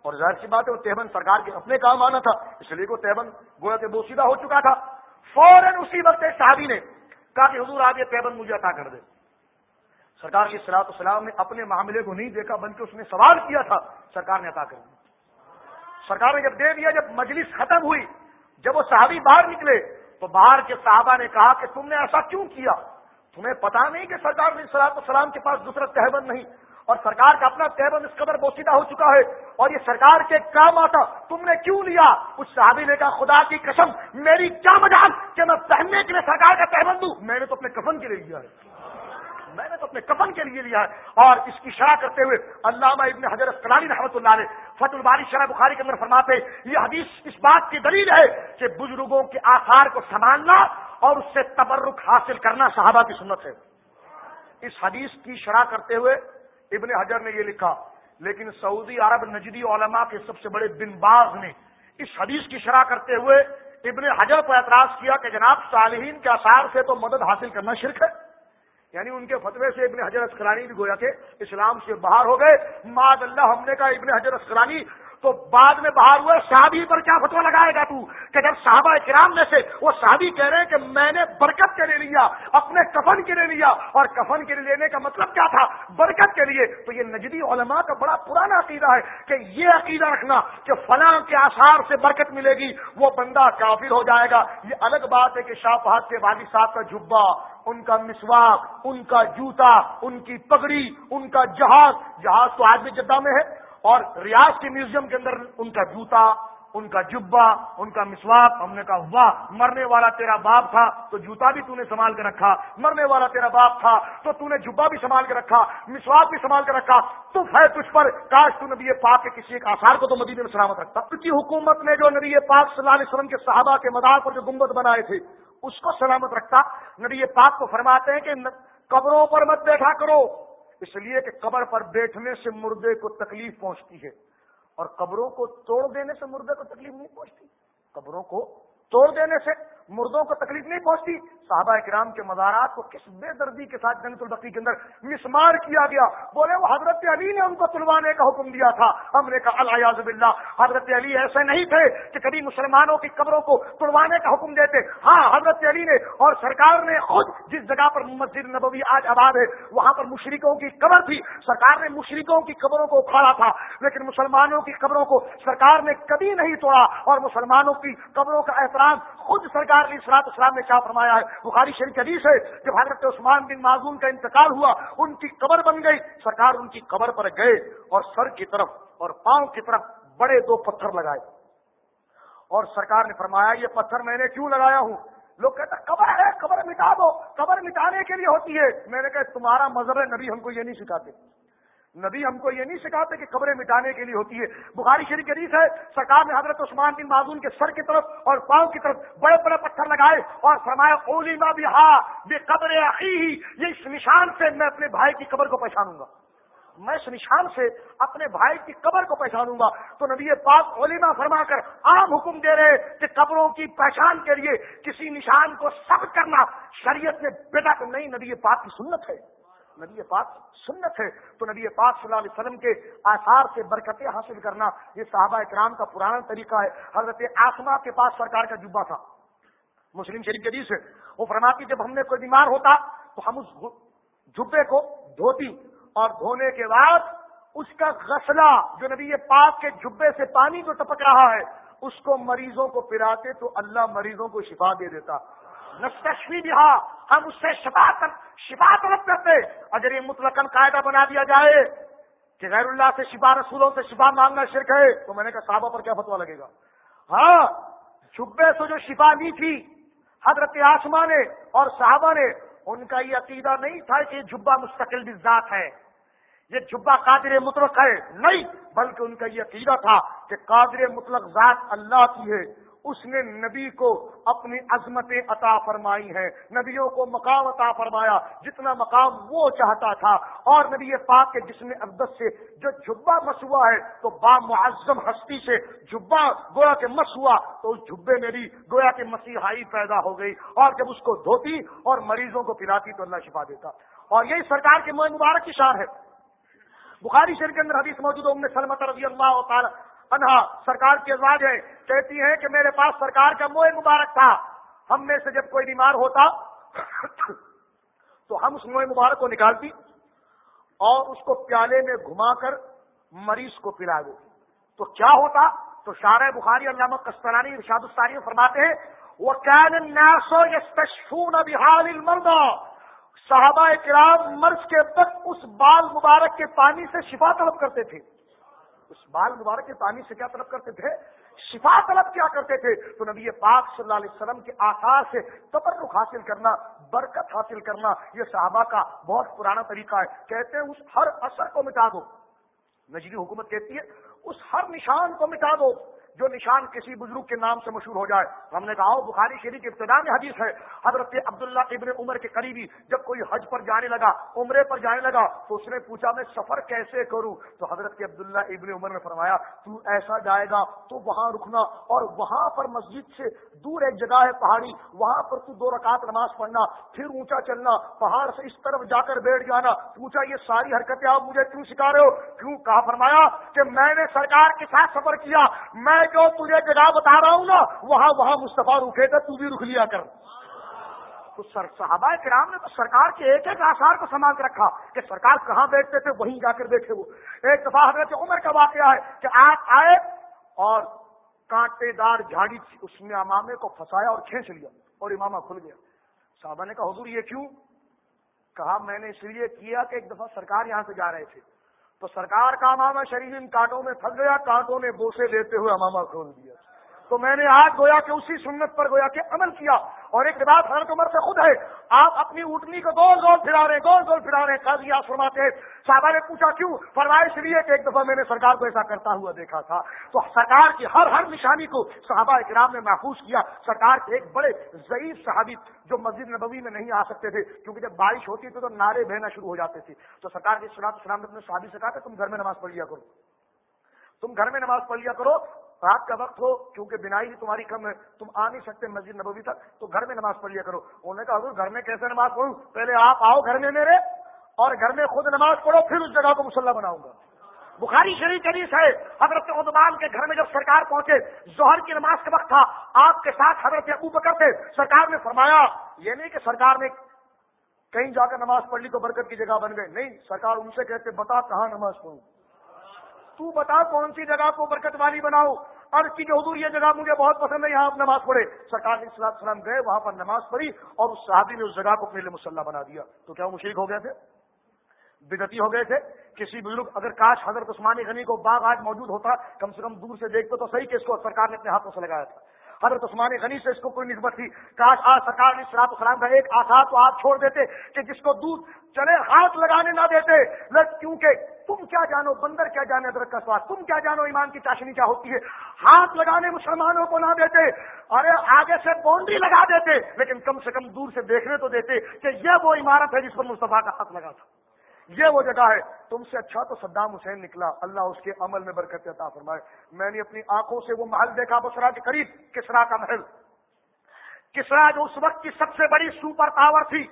اور ظاہر سی بات ہے، وہ تہبند سرکار کے اپنے کام آنا تھا، اس لیے وہ تہبند گویا کہ بوسیدہ ہو چکا تھا۔ فوراً اسی وقت ایک صحابی نے کہا کہ حضور آج یہ تہبند مجھے عطا کر دے سرکار کی سلاط السلام نے اپنے معاملے کو نہیں دیکھا، بلکہ اس نے سوال کیا تھا، سرکار نے عطا کر دیا۔ سرکار نے جب دے دیا، جب مجلس ختم ہوئی، جب وہ صحابی باہر نکلے، تو باہر کے صحابہ نے کہا کہ تم نے ایسا کیوں کیا؟ تمہیں پتا نہیں کہ سرکار نے سلاط السلام کے پاس دوسرا تہبند نہیں۔ اور سرکار کا اپنا تہبند اس قدر بوسیدہ ہو چکا ہے۔ اور یہ سرکار کے کام آتا، تم نے کیوں لیا؟ اس صحابی نے کہا، خدا کی قسم، میری کیا مجال کہ میں پہننے کے لیے سرکار کا تہبند دوں میں نے تو اپنے کفن کے لیے لیا ہے۔ میں نے تو اپنے کفن کے لیے لیا ہے۔ اور اس کی شرح کرتے ہوئے علامہ ابن حضرت اسکلانی رحمۃ اللہ علیہ فت الباری شرح بخاری کے اندر فرماتے یہ حدیث اس بات کی دلیل ہے کہ بزرگوں کے آثار کو سنبھالنا اور اس سے تبرک حاصل کرنا صحابہ کی سنت ہے۔ اس حدیث کی شرح کرتے ہوئے ابن حجر نے یہ لکھا، لیکن سعودی عرب نجدی علماء کے سب سے بڑے بن باز نے اس حدیث کی شرح کرتے ہوئے ابن حجر کو اعتراض کیا کہ جناب صالحین کے آثار سے تو مدد حاصل کرنا شرک ہے۔ یعنی ان کے فتوے سے ابن حجر اسکرانی بھی گویا کہ اسلام سے باہر ہو گئے۔ ماد اللہ ہم نے کہا ابن حجر اسکرانی تو بعد میں باہر ہوئے صحابی پر کیا فتوا لگائے گا تو؟ کہ جب صحابہ کرام میں سے وہ صحابی کہہ رہے ہیں کہ میں نے برکت کے لیے لیا، اپنے کفن کے لیے لیا، اور کفن کے لیے لینے کا مطلب کیا تھا؟ برکت کے لیے۔ تو یہ نجدی علماء کا بڑا پرانا عقیدہ ہے کہ یہ عقیدہ رکھنا کہ فلاں کے آثار سے برکت ملے گی، وہ بندہ کافر ہو جائے گا۔ یہ الگ بات ہے کہ شاہ فہد کے والد صاحب کا جبا ان کا مسواک، ان کا جوتا، ان کی پگڑی، ان کا جہاز۔ جہاز تو آج بھی جدہ میں ہے۔ اور ریاض کے میوزیم کے اندر ان کا جوتا، ان کا جبا ان کا مسواک، ہم نے کہا، واہ، مرنے والا تیرا باپ تھا، تو جوتا بھی تو نے سنبھال کے رکھا، مرنے والا تیرا باپ تھا، تو تو نے جبا بھی سنبھال کے رکھا، مسواک بھی سنبھال کے رکھا، تو ہے تجھ پر، کاش تو نبی پاک کے کسی ایک آثار کو تو مدینے میں سلامت رکھتا۔ کی حکومت نے جو نبی پاک صلی اللہ علیہ وسلم کے صحابہ کے مدار پر جو گنبد بنائے تھے، اس کو سلامت رکھتا۔ نبی پاک کو فرماتے ہیں کہ قبروں پر مت بیٹھا کرو اس لیے کہ قبر پر بیٹھنے سے مردے کو تکلیف پہنچتی ہے اور قبروں کو توڑ دینے سے مردے کو تکلیف نہیں پہنچتی۔ قبروں کو توڑ دینے سے مردوں کو تکلیف نہیں پہنچتی۔ صحابہ کرام کے مزارات کو کس بے دردی کے ساتھ جنت البقی کے اندر مسمار کیا گیا۔ بولے، وہ حضرت علی نے ان کو تلوانے کا حکم دیا تھا۔ ہم نے کہا اللہ اللہ حضرت علی ایسے نہیں تھے کہ کبھی مسلمانوں کی قبروں کو تلوانے کا حکم دیتے۔ ہاں حضرت علی نے اور سرکار نے خود جس جگہ پر مسجد نبوی آج آباد ہے، وہاں پر مشرقوں کی قبر تھی۔ سرکار نے مشرقوں کی قبروں کو اکھاڑا تھا، لیکن مسلمانوں کی قبروں کو سرکار نے کبھی نہیں توڑا اور مسلمانوں کی قبروں کا احترام خود سرکار سرکار نے اسرات اسلام نے کیا فرمایا ہے؟ بخاری شریف حدیث ہے جب حضرت عثمان بن معذون کا انتقال ہوا، ان کی قبر بن گئی، سرکار ان کی قبر پر گئے اور سر کی طرف اور پاؤں کی طرف بڑے دو پتھر لگائے۔ اور سرکار نے فرمایا، یہ پتھر میں نے کیوں لگایا ہوں؟ لوگ کہتے قبر ہے، قبر مٹا دو، قبر مٹانے کے لیے ہوتی ہے۔ میں نے کہا، تمہارا مذہب نبی ہم کو یہ نہیں سکھاتے۔ نبی ہم کو یہ نہیں سکھاتے کہ قبریں مٹانے کے لیے ہوتی ہے بخاری شریف کے ہے، سرکار نے حضرت عثمان بن معذون کے سر کی طرف اور پاؤں کی طرف بڑے بڑے پتھر لگائے اور فرمایا اولیما بھی ہاں بے قبر ہی یہ اس نشان سے میں اپنے بھائی کی قبر کو پہچانوں گا۔ میں اس نشان سے اپنے بھائی کی قبر کو پہچانوں گا۔ تو نبی پاک اولیما فرما کر عام حکم دے رہے کہ قبروں کی پہچان کے لیے کسی نشان کو سب کرنا شریعت میں بیٹا نہیں، نبی پاک کی سنت ہے۔ نبی پاک سنت ہے، تو نبی پاک صلی اللہ علیہ وسلم کے آثار سے برکتیں حاصل کرنا یہ صحابہ اکرام کا پرانا طریقہ ہے۔ حضرت آسما کے پاس سرکار کا جبا تھا۔ مسلم شریف کے سے وہ فرماتی جب ہم نے کوئی بیمار ہوتا تو ہم اس جبے کو دھوتی اور دھونے کے بعد اس کا غسلہ جو نبی پاک کے جبے سے پانی جو ٹپک رہا ہے، اس کو مریضوں کو پلاتے تو اللہ مریضوں کو شفا دے دیتا۔ نستشفی بھی ہاں، ہم اس سے شفا شفا طلب کرتے اگر یہ مطلق قاعدہ بنا دیا جائے کہ غیر اللہ سے شفا، رسولوں سے شفا مانگنا شرک ہے، تو میں نے کہا صحابہ پر کیا فتوا لگے گا؟ ہاں جبے سے جو شفا لی تھی، حضرت آسما نے اور صحابہ نے، ان کا یہ عقیدہ نہیں تھا کہ یہ جبا مستقل ذات ہے۔ یہ جبا قادر مطلق ہے، نہیں، بلکہ ان کا یہ عقیدہ تھا کہ قادر مطلق ذات اللہ کی ہے۔ اس نے نبی کو اپنی عظمتیں عطا فرمائی ہیں۔ نبیوں کو مقام عطا فرمایا، جتنا مقام وہ چاہتا تھا۔ اور نبی پاک کے جسم اقدس سے جو جبا مس ہوا ہے، تو با معظم ہستی سے جبا گویا کے مس ہوا تو اس جبے میں بھی گویا کے مسیحائی پیدا ہو گئی۔ اور جب اس کو دھوتی اور مریضوں کو پلاتی، تو اللہ شفا دیتا۔ اور یہی سرکار کے مبارک کی شان ہے۔ بخاری شریف کے اندر حدیث موجود ہے سلمت رضی اللہ تعالی انہا سرکار کی ازواج ہے۔ کہتی ہیں کہ میرے پاس سرکار کا موئے مبارک تھا۔ ہم میں سے جب کوئی بیمار ہوتا تو ہم اس موئے مبارک کو نکالتی اور اس کو پیالے میں گھما کر مریض کو پلا دیتی۔ تو کیا ہوتا؟ تو شارع بخاری علامہ کسترانی ارشاد الساری فرماتے ہیں وہ ناسو صحابہ کرام مرض کے وقت اس بال مبارک کے پانی سے شفا طلب کرتے تھے۔ اس بال مبارک کے پانی سے کیا طلب کرتے تھے؟ شفا طلب کیا کرتے تھے؟ تو نبی پاک صلی اللہ علیہ وسلم کے آثار سے تبرک حاصل کرنا، برکت حاصل کرنا، یہ صحابہ کا بہت پرانا طریقہ ہے۔ کہتے ہیں، اس ہر اثر کو مٹا دو۔ نجری حکومت کہتی ہے، اس ہر نشان کو مٹا دو۔ جو نشان کسی بزرگ کے نام سے مشہور ہو جائے۔ ہم نے کہا بخاری شریف کی ابتدا میں حدیث ہے، حضرت عبداللہ ابن عمر کے قریبی جب کوئی حج پر جانے لگا، عمرے پر جانے لگا، تو اس نے پوچھا، میں سفر کیسے کروں؟ تو حضرت عبداللہ ابن عمر نے فرمایا، تو ایسا جائے گا تو وہاں رکنا اور وہاں پر مسجد سے دور ایک جگہ ہے پہاڑی، وہاں پر تو دو رکعت نماز پڑھنا، پھر اونچا چلنا، پہاڑ سے اس طرف جا کر بیٹھ جانا۔ پوچھا، یہ ساری حرکتیں آپ مجھے کیوں سکھا رہے ہو؟ کیوں؟ کہا، فرمایا کہ میں نے سرکار کے ساتھ سفر کیا، میں جو تجھے جگہ بتا رہا ہوں نا، وہاں وہاں مصطفیٰ رکے گا، تو بھی رک لیا کر۔ تو سر صحابہ کرام نے تو سرکار کے ایک ایک آثار کو سنبھال کے رکھا کہ سرکار کہاں بیٹھتے تھے، وہیں جا کر بیٹھے وہ۔ ایک دفعہ حضرت عمر کا واقعہ ہے کہ آپ آئے اور کانٹے دار جھاڑی اس نے امامے کو پھنسایا اور کھینچ لیا اور امامہ کھل گیا۔ صحابہ نے کہا، حضور یہ کیوں؟ کہا، میں نے اس لیے کیا کہ ایک دفعہ سرکار یہاں سے جا رہے تھے۔ تو سرکار کا امامہ شریف ان کانٹوں میں پھنس گیا، کانٹوں نے بوسے دیتے ہوئے امامہ کھول دیا۔ تو میں نے آج گویا کہ اسی سنت پر گویا کہ عمل کیا اور ایک بات حضرت عمر سے خود ہے۔ آپ اپنی اٹھنی کو گول گول پھرا رہے گول گول پھرا رہے قاضی آپ فرماتے ہیں، صاحبہ نے پوچھا کیوں؟ فرمائش لیے کہ ایک دفعہ میں نے سرکار کو ایسا کرتا ہوا دیکھا تھا۔ تو سرکار کی ہر ہر نشانی کو صحابہ کرام نے محفوظ کیا۔ سرکار کے ایک بڑے ضعیف صحابی جو مسجد نبوی میں نہیں آ سکتے تھے، کیونکہ جب بارش ہوتی تھی تو نعرے بہنا شروع ہو جاتے تھے۔ تو سرکار کے سلام سلام نے اپنے صحابی سے کہا کہ تم گھر میں نماز پڑھ لیا کرو۔ تم گھر میں نماز پڑھ لیا کرو رات کا وقت ہو کیونکہ بنائی بھی تمہاری کم ہے تم آ نہیں سکتے مسجد نبوی تک، تو گھر میں نماز پڑھ لیا کرو۔ انہوں نے کہا گھر میں کیسے نماز پڑھوں؟ پہلے آپ آؤ گھر میں میرے، اور گھر میں خود نماز پڑھو، پھر اس جگہ کو مسلح بناؤں گا۔ بخاری شریف حدیث ہے، حضرت عدمان کے گھر میں جب سرکار پہنچے، ظہر کی نماز کا وقت تھا، آپ کے ساتھ حضرت ابو بکر تھے۔ سرکار نے فرمایا، یہ نہیں کہ سرکار نے کہیں جا کر نماز پڑھ لی تو برکت کی جگہ بن گئے۔ نہیں، سرکار ان سے کہتے، بتا کہاں نماز پڑھوں؟ تو بتا کون سی جگہ کو برکت والی بناؤ۔ اور کی جو حضور یہ جگہ مجھے بہت پسند ہے، یہاں آپ نماز پڑھے سرکار علیہ السلام گئے، وہاں پر نماز پڑھی اور اس صحابی نے اس جگہ کو اپنے لیے مسلح بنا دیا۔ تو کیا وہ مشرق ہو گئے تھے؟ بدتی ہو گئے تھے؟ کسی بزرگ، اگر کاش حضرت عثمانی غنی کو باغ آج موجود ہوتا، کم سے کم دور سے دیکھتے تو صحیح کہ اس کو سرکار نے اپنے ہاتھوں سے لگایا تھا۔ حضرت عثمانی غنی سے اس کو کوئی نسبت تھی۔ کاش آج سرکار نے سراط اسلام کا ایک آساد تو آپ چھوڑ دیتے کہ جس کو دودھ چلے ہاتھ لگانے نہ دیتے۔ کیونکہ تم کیا جانو، بندر کیا جانے ادرک کا سواد تم کیا جانو ایمان کی چاشنی کیا ہوتی ہے؟ ہاتھ لگانے مسلمانوں کو نہ دیتے، ارے آگے سے باؤنڈری لگا دیتے، لیکن کم سے کم دور سے دیکھنے تو دیتے کہ یہ وہ عمارت ہے جس پر مصطفیٰ کا ہاتھ لگا تھا۔ یہ وہ جگہ ہے۔ تم سے اچھا تو صدام حسین نکلا۔ اللہ اس کے عمل میں برکت عطا فرمائے۔ میں نے اپنی آنکھوں سے وہ محل دیکھا، بسرا کے قریب کسرا کا محل۔ کسرا جو اس وقت کی سب سے بڑی سپر پاور تھی۔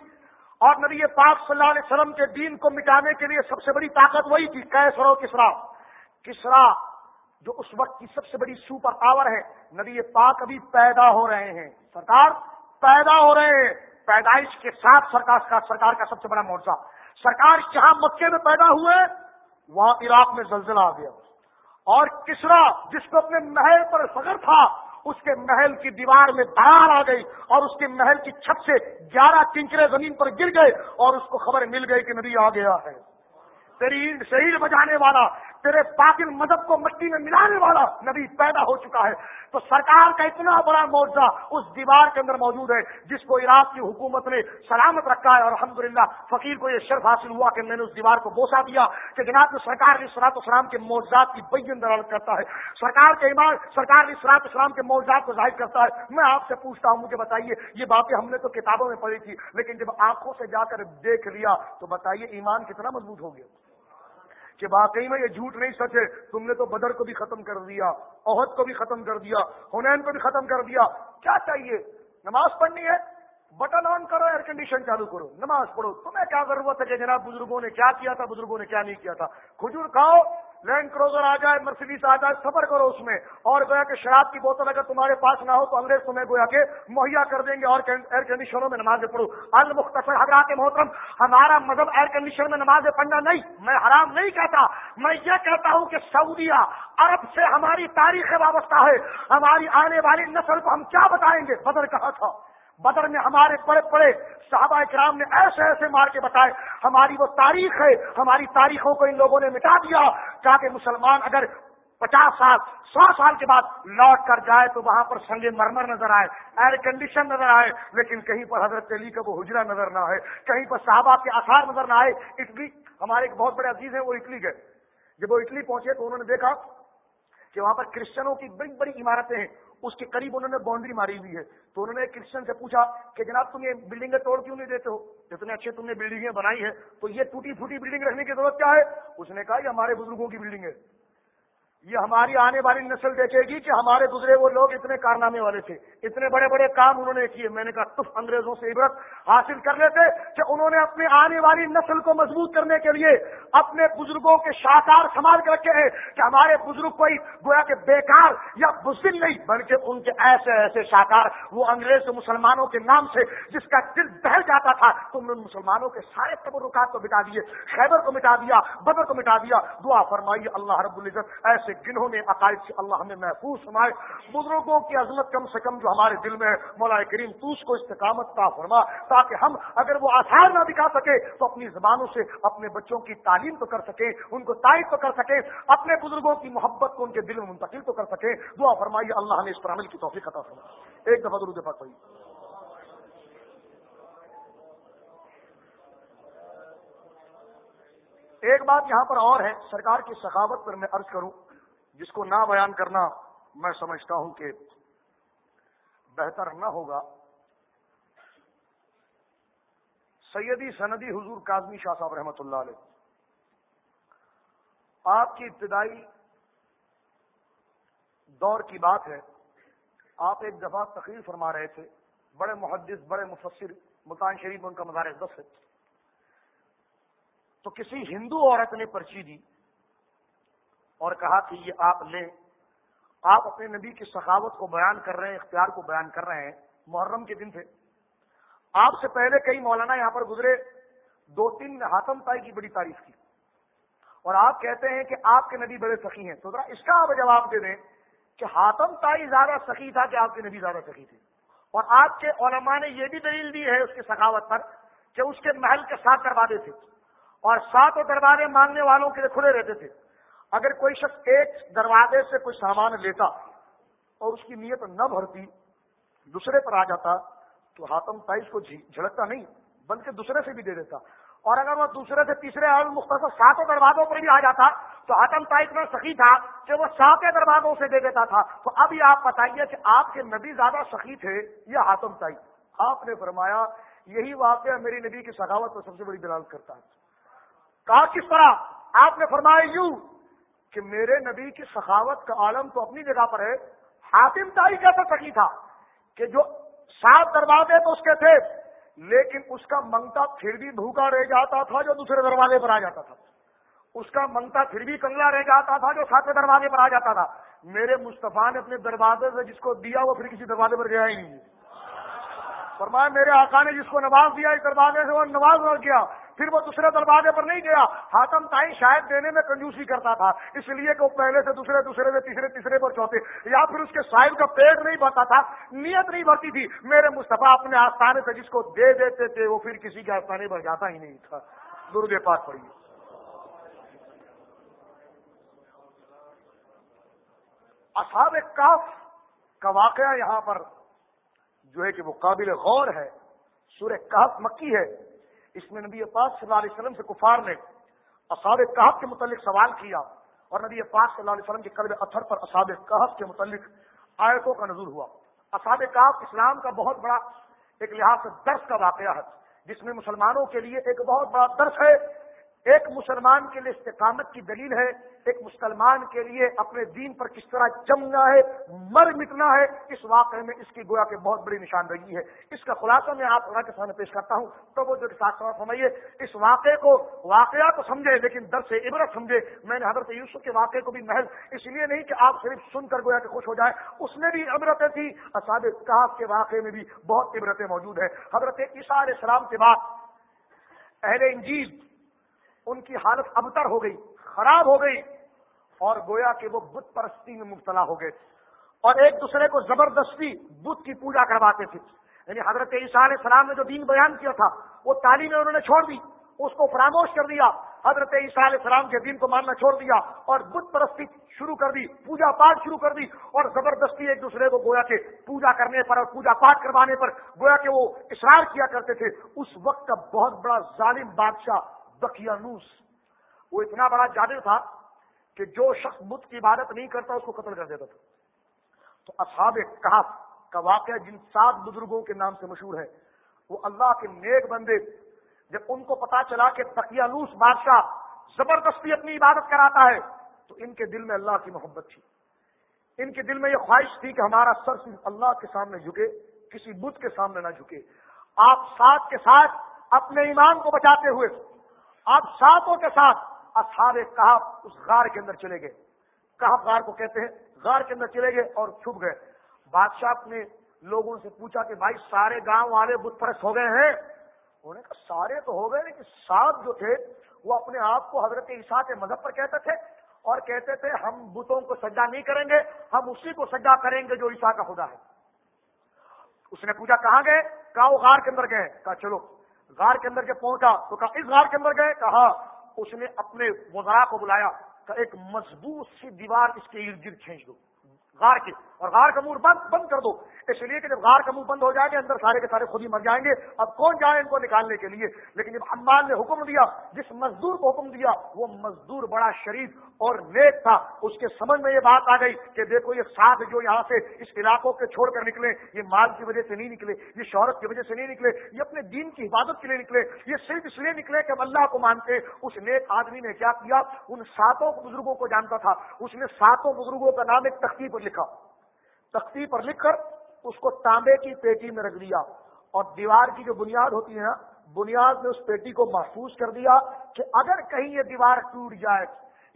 اور نبی پاک صلی اللہ علیہ وسلم کے دین کو مٹانے کے لیے سب سے بڑی طاقت وہی تھی کیسرو کسرا۔ کسرا جو اس وقت کی سب سے بڑی سپر پاور ہے۔ نبی پاک ابھی پیدا ہو رہے ہیں۔ سرکار پیدا ہو رہے ہیں۔ پیدائش کے ساتھ سرکار کا سرکار کا سب سے بڑا مورچہ سرکار جہاں مکے میں پیدا ہوئے، وہاں عراق میں زلزلہ آ گیا۔ اور کسرا، جس کو اپنے محل پر فخر تھا، اس کے محل کی دیوار میں دار آ گئی اور اس کے محل کی چھت سے گیارہ کنکرے زمین پر گر گئے اور اس کو خبر مل گئی کہ نبی آ گیا ہے۔ تیری شہید بجانے والا تیرے باطل مذہب کو مٹی میں ملانے والا نبی پیدا ہو چکا ہے۔ تو سرکار کا اتنا بڑا معاوضہ اس دیوار کے اندر موجود ہے، جس کو عراق کی حکومت نے سلامت رکھا ہے۔ اور الحمدللہ فقیر کو یہ شرف حاصل ہوا کہ میں نے اس دیوار کو بوسا دیا کہ جناب سرکار نے سلاط اسلام کے موضوعات کی بین درد کرتا ہے، سرکار کے ایمان، سرکار نے سلاط اسلام کے موضوعات کو ظاہر کرتا ہے۔ میں آپ سے پوچھتا ہوں، مجھے بتائیے، یہ باتیں ہم نے تو کتابوں میں پڑھی تھی، لیکن جب آنکھوں سے جا کر دیکھ لیا تو بتائیے ایمان کتنا مضبوط ہو گیا۔ کہ واقعی میں یہ جھوٹ نہیں سچے تم نے تو بدر کو بھی ختم کر دیا عہد کو بھی ختم کر دیا، ہنین کو بھی ختم کر دیا۔ کیا چاہیے؟ نماز پڑھنی ہے؟ بٹن آن کرو ایئر کنڈیشن چالو کرو۔ نماز پڑھو۔ تمہیں کیا ضرورت ہے کہ جناب بزرگوں نے کیا کیا تھا، بزرگوں نے کیا نہیں کیا تھا؟ کھجور کھاؤ لینڈ کروزر آ جائے مرسیڈیز آ جائے سفر کرو اس میں۔ اور گویا کہ شراب کی بوتل اگر تمہارے پاس نہ ہو تو انگریز تمہیں گویا کہ مہیا کر دیں گے اور ایئر کنڈیشنوں میں نمازیں پڑھو۔ المختصر حضرات محترم، ہمارا مذہب ایئر کنڈیشن میں نمازیں پڑھنا نہیں، میں حرام نہیں کہتا۔ میں یہ کہتا ہوں کہ سعودیہ عرب سے ہماری تاریخ وابستہ ہے۔ ہماری آنے والی نسل کو ہم کیا بتائیں گے؟ بدر کہا تھا؟ بدر میں ہمارے بڑے بڑے صحابہ کرام نے ایسے ایسے مار کے بتائے، ہماری وہ تاریخ ہے، ہماری تاریخوں کو ان لوگوں نے مٹا دیا، تاکہ مسلمان اگر پچاس سال، سو سال کے بعد لوٹ کر جائے تو وہاں پر سنگ مرمر نظر آئے ایئر کنڈیشن نظر آئے، لیکن کہیں پر حضرت علی کا وہ حجرا نظر نہ آئے، کہیں پر صحابہ کے آثار نظر نہ آئے، اٹلی، ہمارے ایک بہت بڑے عزیز ہیں، وہ اٹلی گئے۔ جب وہ اٹلی پہنچے تو انہوں نے دیکھا کہ وہاں پر کرسچنوں کی بڑی بڑی عمارتیں ہیں۔ اس کے قریب انہوں نے باؤنڈری ماری ہوئی ہے۔ تو انہوں نے کرسچن سے پوچھا کہ جناب تم یہ بلڈنگیں توڑ کیوں نہیں دیتے ہو؟ جتنے اچھے تم نے بلڈنگیں بنائی ہے تو یہ ٹوٹی پھوٹی بلڈنگ رکھنے کی ضرورت کیا ہے؟ اس نے کہا یہ ہمارے بزرگوں کی بلڈنگ ہے۔ یہ ہماری آنے والی نسل دیکھے گی کہ ہمارے گزرے وہ لوگ اتنے کارنامے والے تھے، اتنے بڑے بڑے کام انہوں نے کیے۔ میں نے کہا، تف، انگریزوں سے عبرت حاصل کر لیتے کہ انہوں نے اپنے آنے والی نسل کو مضبوط کرنے کے لیے اپنے بزرگوں کے شاہکار سنبھال کے رکھے ہیں کہ ہمارے بزرگ کوئی گویا کہ بیکار یا بزدل نہیں، بلکہ ان کے ایسے ایسے شاہکار، وہ انگریز مسلمانوں کے نام سے جس کا دل بہل جاتا تھا تو انہوں نے مسلمانوں کے سارے تبرکات کو مٹا دیے، خیبر کو مٹا دیا، بدر کو مٹا دیا۔ دعا فرمائیے، اللہ رب العزت ایسے سے گنہوں نے عقائد سے اللہ ہمیں محفوظ سنائے، بزرگوں کی عظمت کم سے کم جو ہمارے دل میں مولا کریم، تو اس کو استقامت کا فرما تاکہ ہم اگر وہ آسار نہ دکھا سکے، تو اپنی زبانوں سے اپنے بچوں کی تعلیم تو کر سکے، ان کو تائید تو کر سکے، اپنے بزرگوں کی محبت کو ان کے دل میں منتقل تو کر سکے۔ دعا فرمائیے، اللہ ہمیں اس پر عمل کی توفیق عطا فرما۔ ایک دفعہ درود پاک پڑھیے۔ ایک بات یہاں پر اور ہے، سرکار کی سخاوت پر میں عرض کروں۔ جس کو نہ بیان کرنا میں سمجھتا ہوں کہ بہتر نہ ہوگا۔ سیدی سندی حضور کاظمی شاہ صاحب رحمۃ اللہ علیہ۔ آپ کی ابتدائی دور کی بات ہے۔ آپ ایک دفعہ تقریر فرما رہے تھے۔ بڑے محدث، بڑے مفسر، ملتان شریف ان کا مزار دس ہے۔ تو کسی ہندو عورت نے پرچی دی۔ اور کہا کہ یہ آپ لیں آپ اپنے نبی کی سخاوت کو بیان کر رہے ہیں، اختیار کو بیان کر رہے ہیں۔ محرم کے دن تھے۔ آپ سے پہلے کئی مولانا یہاں پر گزرے۔ دو تین ہاتم تائی کی بڑی تعریف کی۔ اور آپ کہتے ہیں کہ آپ کے نبی بڑے سخی ہیں۔ تو ذرا اس کا آپ جواب دے دیں کہ ہاتم تائی زیادہ سخی تھا کہ آپ کے نبی زیادہ سخی تھے۔ اور آپ کے علماء نے یہ بھی دلیل دی ہے اس کی سخاوت پر کہ اس کے محل کے ساتھ دروازے تھے۔ اور سات دروازے مانگنے والوں کے لیے کھلے رہتے تھے۔ اگر کوئی شخص ایک دروازے سے کوئی سامان لیتا اور اس کی نیت نہ بھرتی، دوسرے پر آ جاتا، تو ہاتم تائز کو جھڑکتا نہیں، بلکہ دوسرے سے بھی دے دیتا۔ اور اگر وہ دوسرے سے تیسرے اور مختصر ساتوں دروازوں پر بھی آ جاتا، تو ہاتم تائز میں سخی تھا کہ وہ ساتیں دروازوں سے دے دیتا تھا۔ تو اب یہ آپ بتائیے کہ آپ کے نبی زیادہ سخی تھے یا ہاتم تائز؟ آپ نے فرمایا، یہی واقعہ میری نبی کی سخاوت کو سب سے بڑی دلال کرتا ہے۔ کہا، کس طرح؟ آپ نے فرمایا، یوں کہ میرے نبی کی سخاوت کا عالم تو اپنی جگہ پر ہے۔ حاتم تائی کیسا سکی تھا کہ جو سات دروازے تو اس کے تھے، لیکن اس کا منگتا پھر بھی بھوکا رہ جاتا تھا جو دوسرے دروازے پر آ جاتا تھا۔ اس کا منگتا پھر بھی کنگلا رہ جاتا تھا جو ساتویں دروازے پر آ جاتا تھا۔ میرے مصطفیٰ نے اپنے دروازے سے جس کو دیا، وہ پھر کسی دروازے پر گیا ہی نہیں۔ فرمایا، میرے آقا نے جس کو نواز دیا، اس دروازے سے وہ نواز نہ کیا پھر وہ دوسرے دروازے پر نہیں گیا۔ ہاتم تائی شاید دینے میں کنجوسی کرتا تھا، اس لیے کہ وہ پہلے سے دوسرے دوسرے سے تیسرے تیسرے پر چوتھے، یا پھر اس کے صاحب کا پیٹ نہیں بھرتا تھا، نیت نہیں بھرتی تھی۔ میرے مصطفیٰ اپنے آستانے سے جس کو دے دیتے تھے، وہ پھر کسی کے آستانے پر جاتا ہی نہیں تھا۔ درد پاک پڑیے اصحاب کاف کا واقعہ یہاں پر جو ہے کہ وہ قابل غور ہے۔ سورہ کہف مکی ہے۔ اس میں نبی پاک صلی اللہ علیہ وسلم سے کفار نے اصاب کہف کے متعلق سوال کیا اور نبی پاک صلی اللہ علیہ وسلم کے قلب اثر پر اصاب کہف کے متعلق آیتوں کا نظور ہوا۔ اصاب کہف اسلام کا بہت بڑا ایک لحاظ سے درس کا واقعہ ہے، جس میں مسلمانوں کے لیے ایک بہت بڑا درس ہے۔ ایک مسلمان کے لیے استقامت کی دلیل ہے، ایک مسلمان کے لیے اپنے دین پر کس طرح جمنا ہے، مر مٹنا ہے، اس واقعے میں اس کی گویا کے بہت بڑی نشاندہی ہے۔ اس کا خلاصہ میں آپ کے سامنے پیش کرتا ہوں۔ تو وہ جو ساتھ سمجھیے اس واقعے کو، واقعہ تو سمجھے لیکن در سے عبرت سمجھے۔ میں نے حضرت یوسف کے واقعے کو بھی محض اس لیے نہیں کہ آپ صرف سن کر گویا کہ خوش ہو جائے اس میں بھی عبرتیں تھی اساد کہاف کے واقعے میں بھی بہت عبرتیں موجود ہیں۔ حضرت عیسیٰ علیہ السلام کے بعد اہل انجیل ان کی حالت ابتر ہو گئی، خراب ہو گئی اور گویا کہ وہ بت پرستی میں مبتلا ہو گئے۔ اور ایک دوسرے کو زبردستی بت کی پوجا کرواتے تھے۔ یعنی حضرت عیسیٰ علیہ السلام نے جو دین بیان کیا تھا، وہ تعلیم انہوں نے چھوڑ دی، اس کو فراموش کر دیا۔ حضرت عیسیٰ علیہ السلام کے دین کو ماننا چھوڑ دیا اور بت پرستی شروع کر دی، پوجا پاٹ شروع کر دی۔ اور زبردستی ایک دوسرے کو گویا کے پوجا کرنے پر اور پوجا پاٹ کروانے پر گویا کہ وہ اشرار کیا کرتے تھے۔ اس وقت کا بہت بڑا ظالم بادشاہ بکیانوس وہ اتنا بڑا جادر تھا کہ جو شخص بت کی عبادت نہیں کرتا اس کو قتل کر دیتا تھا۔ تو اصحاب کہاف کا واقعہ جن سات بزرگوں کے نام سے مشہور ہے، وہ اللہ کے نیک بندے، جب ان کو پتا چلا کہ تقیانوس بادشاہ زبردستی اپنی عبادت کراتا ہے، تو ان کے دل میں اللہ کی محبت تھی۔ ان کے دل میں یہ خواہش تھی کہ ہمارا سر صرف اللہ کے سامنے جھکے، کسی بت کے سامنے نہ جھکے۔ آپ ساتھ کے ساتھ اپنے ایمان کو بچاتے ہوئے آپ ساتوں کے ساتھ اصحاب کہا اس غار کے اندر چلے گئے۔ کہا غار کو کہتے ہیں، غار کے اندر چلے گئے اور چھپ گئے۔ بادشاہ نے لوگوں سے پوچھا کہ بھائی، سارے گاؤں والے بت پرست ہو گئے ہیں؟ انہوں نے کہا، سارے تو ہو گئے، لیکن سات جو تھے، وہ اپنے آپ کو حضرت عیسیٰ کے مذہب پر کہتے تھے اور کہتے تھے، ہم بتوں کو سجا نہیں کریں گے، ہم اسی کو سجا کریں گے جو عیسیٰ کا خدا ہے۔ اس نے پوچھا، کہاں گئے؟ کہا، وہ غار کے اندر گئے۔ کہا، چلو غار کے اندر جب پہنچا تو کہا، اس غار کے اندر گئے؟ کہا، اس نے اپنے وزرا کو بلایا کہ ایک مضبوط سی دیوار اس کے ارد گرد کھینچ دو۔ غار کی اور غار کا منہ بند بند کر دو۔ اس لیے کہ جب غار کا منہ بند ہو جائے گا، اندر سارے کے سارے خود ہی مر جائیں گے۔ اب کون جائے ان کو نکالنے کے لیے؟ لیکن جب حمال نے حکم دیا، جس مزدور کو حکم دیا، وہ مزدور بڑا شریف اور نیک تھا۔ اس کے سمجھ میں یہ بات آ گئی کہ دیکھو، یہ ساتھ جو یہاں سے اس علاقوں کے چھوڑ کر نکلے، یہ مال کی وجہ سے نہیں نکلے، یہ شہرت کی وجہ سے نہیں نکلے، یہ اپنے دین کی حفاظت کے لیے نکلے، یہ صرف اس لیے نکلے کہ ہم اللہ کو مانتے۔ اس نیک آدمی نے کیا کیا؟ ان ساتوں بزرگوں کو جانتا تھا۔ اس نے ساتوں بزرگوں کا نام ایک تختی پر لکھا۔ تختی پر لکھ کر اس کو تانبے کی پیٹی میں رکھ دیا اور دیوار کی جو بنیاد ہوتی ہے نا، بنیاد میں اس پیٹی کو محفوظ کر دیا کہ اگر کہیں یہ دیوار ٹوٹ جائے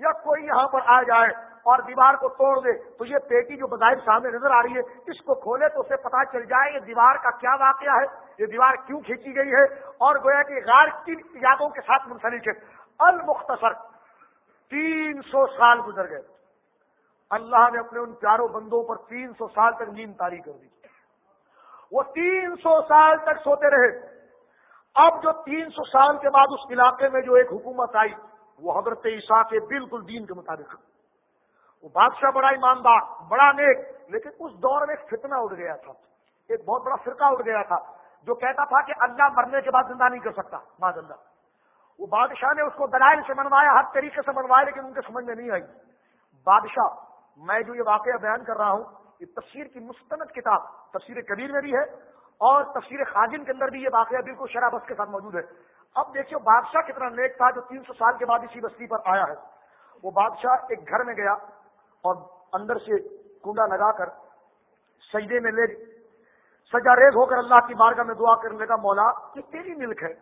یا کوئی یہاں پر آ جائے اور دیوار کو توڑ دے، تو یہ پیٹی جو بظاہر سامنے نظر آ رہی ہے، اس کو کھولے تو اسے پتا چل جائے یہ دیوار کا کیا واقعہ ہے، یہ دیوار کیوں کھینچی گئی ہے اور گویا کہ غار کی یادوں کے ساتھ منسلک ہے۔ المختصر تین سو سال گزر گئے۔ اللہ نے اپنے ان چاروں بندوں پر تین سو سال تک نیند تاری کر دی۔ وہ تین سو سال تک سوتے رہے۔ اب جو تین سو سال کے بعد اس علاقے میں جو ایک حکومت آئی، وہ حضرت عیسیٰ کے بالکل دین کے مطابق۔ وہ بادشاہ بڑا ایماندار، بڑا نیک، لیکن اس دور میں ایک فتنہ اٹھ گیا تھا۔ ایک بہت بڑا فرقہ اٹھ گیا تھا، جو کہتا تھا کہ اللہ مرنے کے بعد زندہ نہیں کر سکتا۔ ماں زندہ۔ وہ بادشاہ نے اس کو دلائل سے منوایا، ہر طریقے سے منوایا، لیکن ان کے سمجھ میں نہیں آئی۔ بادشاہ میں جو یہ واقعہ بیان کر رہا ہوں، یہ تفسیر کی مستند کتاب، تفسیر کبیر میں بھی ہے اور تفسیر خاجن کے اندر بھی یہ واقعہ بالکل شرابت کے ساتھ موجود ہے۔ اب دیکھیے بادشاہ کتنا نیک تھا جو تین سو سال کے بعد اسی بستی پر آیا ہے۔ وہ بادشاہ ایک گھر میں گیا اور اندر سے کنڈا لگا کر سجدے میں لے سجا ریز ہو کر اللہ کی بارگاہ میں دعا کرنے کا مولا، یہ تیری ملک ہے۔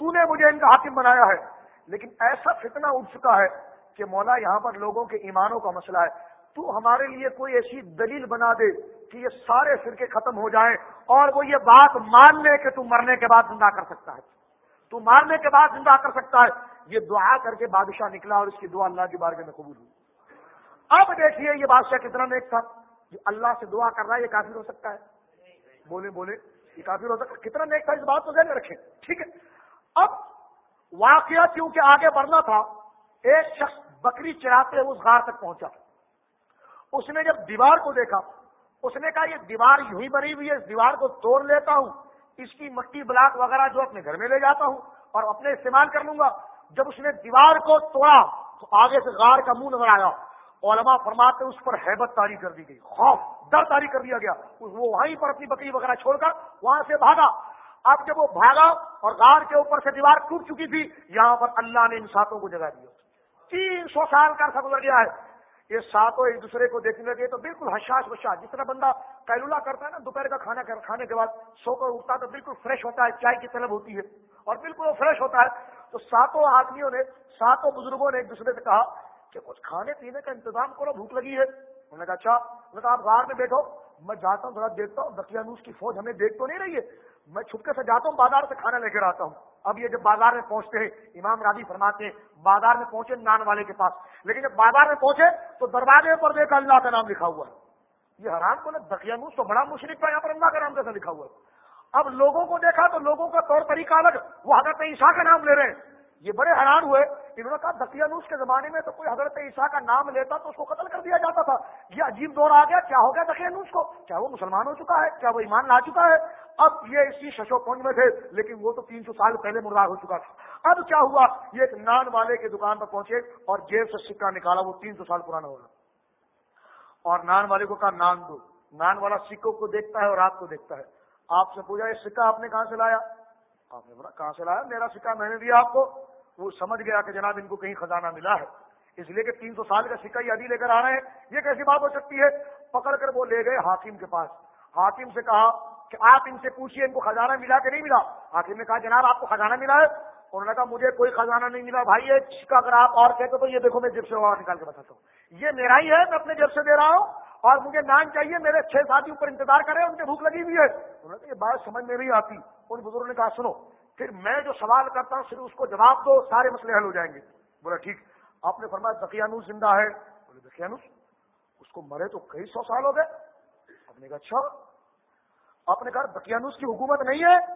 تو نے مجھے ان کا حاکم بنایا ہے، لیکن ایسا فتنہ اٹھ چکا ہے کہ مولا یہاں پر لوگوں کے ایمانوں کا مسئلہ ہے، تو ہمارے لیے کوئی ایسی دلیل بنا دے کہ یہ سارے فرقے ختم ہو جائیں اور وہ یہ بات مان لے کہ تو مرنے کے بعد زندہ کر سکتا ہے۔ تو مارنے کے بعد زندہ کر سکتا ہے۔ یہ دعا کر کے بادشاہ نکلا اور اس کی دعا اللہ کے بارے میں قبول ہوئی۔ اب دیکھیے یہ بادشاہ کتنا نیک تھا۔ جو اللہ سے دعا کر رہا ہے، یہ کافر ہو سکتا ہے۔ بولے بولے، یہ کافر ہو سکتا ہے۔ کتنا نیک تھا اس بات کو ذہن رکھیں۔ ٹھیک ہے۔ اب واقعہ کیونکہ آگے بڑھنا تھا ایک شخص بکری چراتے اس غار تک پہنچا۔ اس نے جب دیوار کو دیکھا، اس نے کہا، یہ دیوار یوں ہی بنی ہوئی ہے، اس دیوار کو توڑ لیتا ہوں، اس کی مٹی بلاک وغیرہ جو اپنے گھر میں لے جاتا ہوں اور اپنے استعمال کر لوں گا۔ جب اس نے دیوار کو توڑا، تو آگے سے غار کا منہ نظر آیا۔ علماء فرماتے اس پر حیبت تاری کر دی گئی۔ خوف، ڈر تاری کر دیا گیا۔ وہ وہیں پر اپنی بکری وغیرہ چھوڑ کر وہاں سے بھاگا۔ اب جب وہ بھاگا اور غار کے اوپر سے دیوار ٹوٹ چکی تھی، یہاں پر اللہ نے ان ساتوں کو جگہ دیا تین سو سال کا عرصہ گزر گیا ہے۔ یہ ساتوں ایک دوسرے کو دیکھنے لگے تو بالکل حشاش بشاش جس طرح بندہ کیلولا کرتا ہے نا، دوپہر کا کھانا کھانے کے بعد سو کر اٹھتا تو بالکل فریش ہوتا ہے، چائے کی طلب ہوتی ہے اور بالکل وہ فریش ہوتا ہے۔ تو ساتوں آدمیوں نے، ساتوں بزرگوں نے ایک دوسرے سے کہا کہ کچھ کھانے پینے کا انتظام کرو، بھوک لگی ہے۔ انہوں نے کہا اچھا۔ انہوں نے کہا، آپ غار میں بیٹھو، میں جاتا ہوں، تھوڑا دیکھتا ہوں بکیانوس کی فوج ہمیں دیکھ تو نہیں رہی ہے۔ میں چھپکے سے جاتا ہوں، بازار سے کھانا لے کر آتا ہوں۔ اب یہ جب بازار میں پہنچتے ہیں، امام رابی فرماتے ہیں، بازار میں پہنچے نان والے کے پاس۔ لیکن جب بازار میں پہنچے تو دروازے پر دیکھا اللہ کا نام لکھا ہوا ہے۔ یہ حرام کو بکیانوس تو بڑا مشرق تھا، یہاں پر اللہ کا نام کیسا لکھا ہوا ہے۔ اب لوگوں کو دیکھا تو لوگوں کا طور طریقہ الگ، وہ حضرت عیسیٰ کا نام لے رہے ہیں۔ یہ بڑے حیران ہوئے۔ انہوں نے کہا دقیانوس کے زمانے میں تو کوئی حضرت عیسیٰ کا نام لیتا تو اس کو قتل کر دیا جاتا تھا۔ یہ عجیب دور آ گیا۔ کیا ہو گیا دقیانوس کو؟ کیا وہ مسلمان ہو چکا ہے کیا وہ ایمان لا چکا ہے۔ اب یہ اسی ششو پونج میں تھے، لیکن وہ تو تین سو سال پہلے مردار ہو چکا تھا۔ اب کیا ہوا؟ یہ ایک نان والے کی دکان پر پہنچے اور جیب سے سکہ نکالا، وہ تین سو سال پرانا ہوگا اور نان والے کو کہا، نان دو۔ نان والا سکوں کو دیکھتا ہے اور آپ کو دیکھتا ہے۔ آپ سے پوچھا، یہ سکہ آپ نے کہاں سے لایا؟ آپ نے بولا، کہاں سے لایا؟ میرا سکہ میں نے دیا آپ کو۔ وہ سمجھ گیا کہ جناب ان کو کہیں خزانہ ملا ہے۔ اس لیے کہ تین سو سال کا سکہ یہ ابھی لے کر آ رہے ہیں۔ یہ کیسی بات ہو سکتی ہے؟ پکڑ کر وہ لے گئے حاکم کے پاس۔ حاکم سے کہا کہ آپ ان سے پوچھیے ان کو خزانہ ملا کہ نہیں ملا؟ حاکم نے کہا، جناب، آپ کو خزانہ ملا ہے؟ انہوں نے کہا، مجھے کوئی خزانہ نہیں ملا بھائی، یہ سکہ اگر آپ اور کہتے تو یہ دیکھو، میں جب سے نکال کے بتاتا ہوں۔ یہ میرا ہی ہے، میں اپنے جب سے دے رہا ہوں اور مجھے نان چاہیے، میرے چھ ساتھی اوپر انتظار کرے ان کی بھوک لگی ہوئی ہے۔ انہوں نے کہا، یہ بات سمجھ میں نہیں آتی۔ ان بزرگوں نے کہا، سنو پھر میں جو سوال کرتا ہوں صرف اس کو جواب دو، سارے مسئلے حل ہو جائیں گے۔ بولا، ٹھیک۔ آپ نے فرمایا، دقیانوس زندہ ہے۔ بولے، دقیانوس؟ اس کو مرے تو کئی سو سال ہو گئے۔ آپ نے کہا اچھا۔ آپ نے کہا، دقیانوس کی حکومت نہیں ہے۔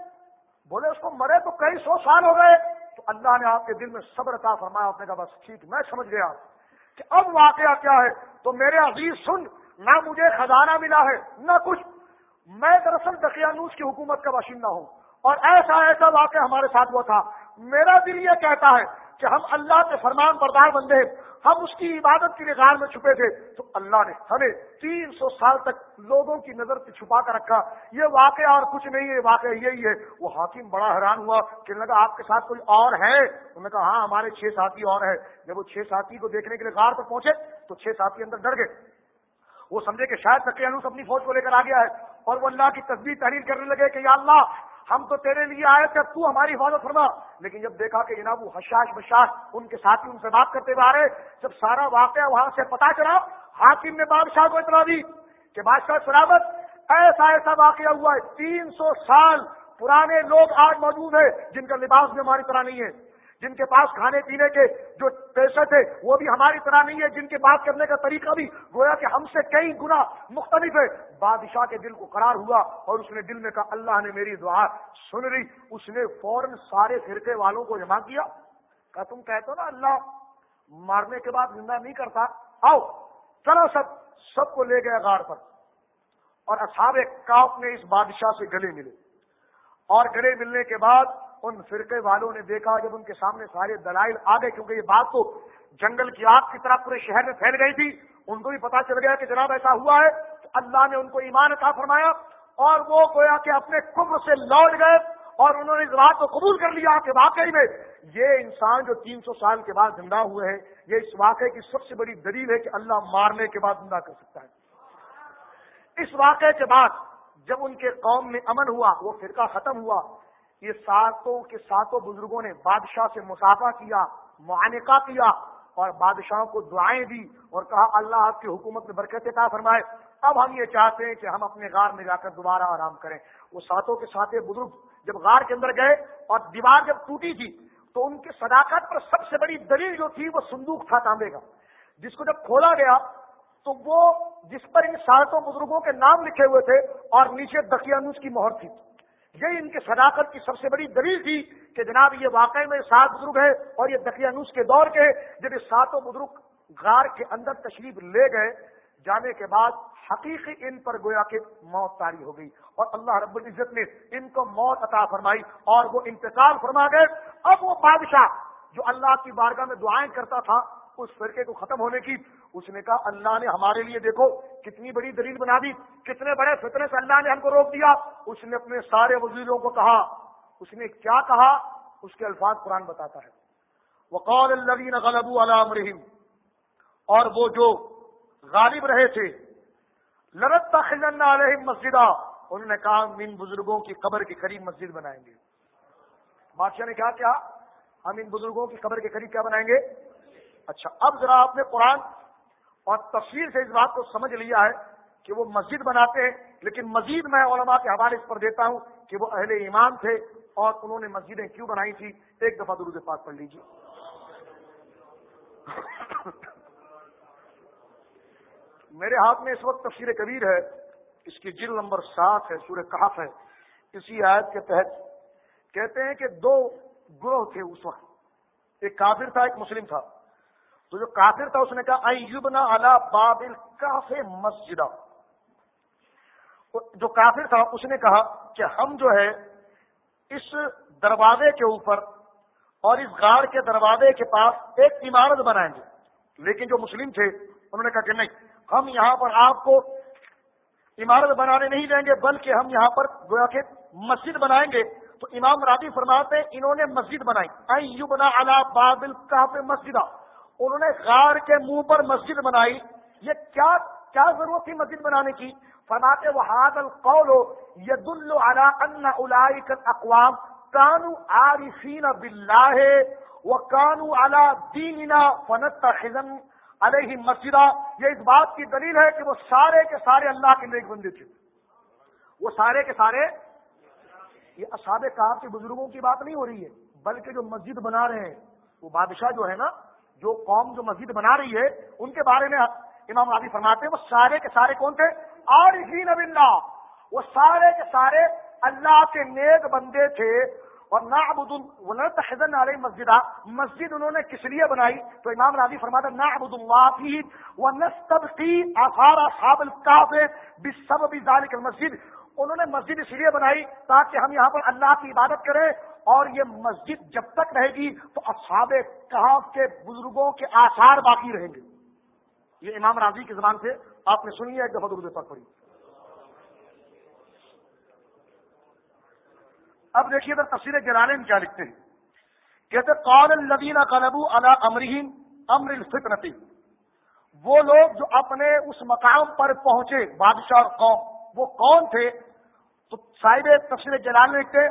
بولے، اس کو مرے تو کئی سو سال ہو گئے۔ تو اللہ نے آپ کے دل میں صبر عطا فرمایا۔ آپ نے کہا، بس ٹھیک، میں سمجھ گیا کہ اب واقعہ کیا ہے۔ تو میرے عزیز، سن، نہ مجھے خزانہ ملا ہے، نہ کچھ۔ میں دراصل دقیانوس کی حکومت کا باشندہ ہوں۔ اور ایسا ایسا واقعہ ہمارے ساتھ ہوا تھا۔ میرا دل یہ کہتا ہے کہ ہم اللہ کے فرمان بردار بندے ہم اس کی عبادت کے لیے غار میں چھپے تھے۔ تو اللہ نے ہمیں تین سو سال تک لوگوں کی نظر سے چھپا کر رکھا۔ یہ واقعہ اور کچھ نہیں ہے واقعہ یہی ہے۔ وہ حاکم بڑا حیران ہوا کہ لگا آپ کے ساتھ کوئی اور ہے؟ انہوں نے کہا ہاں ہمارے چھ ساتھی اور ہے جب وہ چھ ساتھی کو دیکھنے کے لیے غار پر پہنچے تو چھ ساتھی اندر ڈر گئے۔ وہ سمجھے کہ شاید تقیانوس اپنی فوج کو لے کر آ گیا ہے اور وہ اللہ کی تصویر تحریر کرنے لگے کہ یا اللہ ہم تو تیرے لیے آئے تھے، تو ہماری حفاظت فرما۔ لیکن جب دیکھا کہ جناب وہ حشاش بشاش ان کے ساتھی ان سے بات کرتے ہوئے آ رہے، جب سارا واقعہ وہاں سے پتا چلا، حاکم نے بادشاہ کو اطلاع دی کہ بادشاہ سلامت، ایسا ایسا واقعہ ہوا ہے، تین سو سال پرانے لوگ آج موجود ہیں جن کا لباس بھی ہماری طرح نہیں ہے۔ جن کے پاس کھانے پینے کے جو پیشے تھے، وہ بھی ہماری طرح نہیں ہے۔ جن کے بات کرنے کا طریقہ بھی گویا کہ ہم سے کئی گنا مختلف ہے۔ بادشاہ کے دل کو قرار ہوا اور اس نے دل میں کہا، اللہ نے میری دعا سن لی۔ اس نے فوراً سارے فرقے والوں کو جمع کیا۔ کہا، تم کہتے ہو نا، اللہ مارنے کے بعد زندہ نہیں کرتا۔ آؤ، چلو سب سب کو لے گئے غار پر۔ اور اصحاب کاپ نے اس بادشاہ سے گلے ملے۔ اور گلے ملنے کے بعد ان فرقے والوں نے دیکھا جب ان کے سامنے سارے دلائل آ گئے، کیونکہ یہ بات تو جنگل کی آگ کی طرح پورے شہر میں پھیل گئی تھی۔ ان کو بھی پتا چل گیا کہ جناب ایسا ہوا ہے تو اللہ نے ان کو ایمان عطا فرمایا اور وہ گویا کہ اپنے کمر سے لوٹ گئے اور انہوں نے اس بات کو قبول کر لیا کہ واقعی میں یہ انسان جو تین سو سال کے بعد زندہ ہوئے ہیں، یہ اس واقعے کی سب سے بڑی دلیل ہے کہ اللہ مارنے کے بعد زندہ کر سکتا ہے۔ اس واقعے کے بعد جب ان کے قوم میں امن ہوا، وہ فرقہ ختم ہوا یہ ساتوں کے ساتوں بزرگوں نے بادشاہ سے مسافہ کیا، معانقہ کیا اور بادشاہوں کو دعائیں دی اور کہا، اللہ آپ کی حکومت میں برکت عطا فرمائے۔ اب ہم یہ چاہتے ہیں کہ ہم اپنے غار میں جا کر دوبارہ آرام کریں۔ وہ ساتوں کے ساتھ بزرگ جب غار کے اندر گئے اور دیوار جب ٹوٹی تھی، تو ان کی صداقت پر سب سے بڑی دلیل جو تھی، وہ صندوق تھا تانبے کا۔ جس کو جب کھولا گیا، تو وہ جس پر ان ساتوں بزرگوں کے نام لکھے ہوئے تھے اور نیچے دقیانوس کی مہر تھی۔ یہ ان کی صداقت کی سب سے بڑی دلیل تھی کہ جناب یہ واقعی میں سات بزرگ ہے اور یہ دقیانوس کے دور کے جب یہ ساتوں بزرگ غار کے اندر تشریف لے گئے، جانے کے بعد حقیقی ان پر گویا کہ موت تاری ہو گئی اور اللہ رب العزت نے ان کو موت عطا فرمائی اور وہ انتقال فرما گئے۔ اب وہ بادشاہ جو اللہ کی بارگاہ میں دعائیں کرتا تھا، اس فرقے کو ختم ہونے کی اس نے کہا، اللہ نے ہمارے لیے دیکھو کتنی بڑی دلیل بنا دی، کتنے بڑے فتنے سے اللہ نے ہم کو روک دیا۔ اس نے اپنے سارے وزیروں کو کہا، اس نے کیا کہا؟ اس کے الفاظ قرآن بتاتا ہے۔ وقال الذين غلبوا على امرهم اور وہ جو غالب رہے تھے لرت تخلن علیہم مسجدہ انہوں نے کہا ان بزرگوں کی قبر کے قریب مسجد بنائیں گے۔ بادشاہ نے کہا، کیا؟ ہم ان بزرگوں کی قبر کے قریب کیا بنائیں گے؟ اچھا اب ذرا آپ نے قرآن اور تفصیل سے اس بات کو سمجھ لیا ہے کہ وہ مسجد بناتے ہیں، لیکن مزید میں علماء کے حوالے اس پر دیتا ہوں کہ وہ اہل ایمان تھے اور انہوں نے مسجدیں کیوں بنائی تھی ایک دفعہ درود پاک پڑھ لیجیے میرے ہاتھ میں اس وقت تفسیر کبیر ہے، اس کی جل نمبر سات ہے، سورہ کہف ہے۔ اسی آیت کے تحت کہتے ہیں کہ دو گروہ تھے اس وقت۔ ایک کافر تھا، ایک مسلم تھا۔ تو جو کافر تھا اس نے کہا ایوبنا علا بابل کافی مسجد جو کافر تھا اس نے کہا کہ ہم جو ہے اس دروازے کے اوپر اور اس غار کے دروازے کے پاس ایک عمارت بنائیں گے۔ لیکن جو مسلم تھے، انہوں نے کہا کہ نہیں، ہم یہاں پر آپ کو عمارت بنانے نہیں دیں گے، بلکہ ہم یہاں پر گویا کہ مسجد بنائیں گے۔ تو امام راضی فرماتے ہیں، انہوں نے مسجد بنائی۔ یو بنا اللہ بابل کافی مسجد انہوں نے غار کے منہ پر مسجد بنائی۔ یہ کیا کیا ضرورت تھی مسجد بنانے کی؟ فرماتے وہ حاد القول ید ان اولئک اقوام کانو عارفین باللہ وہ کانو اعلی دینا فنت خزن علیہ مسجدہ یہ اس بات کی دلیل ہے کہ وہ سارے کے سارے اللہ کے نیک بندے تھے۔ وہ سارے کے سارے یہ اصحاب کہاں کے بزرگوں کی بات نہیں ہو رہی ہے، بلکہ جو مسجد بنا رہے ہیں، وہ بادشاہ جو ہے نا جو قوم جو مسجد بنا رہی ہے، ان کے بارے میں امام عادی فرماتے ہیں، وہ سارے کے سارے کون تھے؟ اور وہ سارے کے سارے اللہ کے نیک بندے تھے۔ اور نہ تحزن علیہ مسجد مسجد انہوں نے کس لیے بنائی؟ تو امام راضی فرماتا نہ ابود اللہ وہ نصب کی آثار صاب القاف بسب ذالک المسجد۔ انہوں نے مسجد اس لیے بنائی تاکہ ہم یہاں پر اللہ کی عبادت کریں اور یہ مسجد جب تک رہے گی تو اصحاب کہاں کے بزرگوں کے آثار باقی رہیں گے۔ یہ امام راضی کی زبان سے آپ نے سنی ہے، ایک دفعہ درود پر پڑی اب دیکھیے اگر تفصیل جلالین کیا لکھتے ہیں۔ کہتے قال الدینہ کلبو اللہ امرین امر الفطرتی وہ لوگ جو اپنے اس مقام پر پہنچے، بادشاہ اور قوم، وہ کون تھے؟ تو صاحب تفصیل جلال لکھتے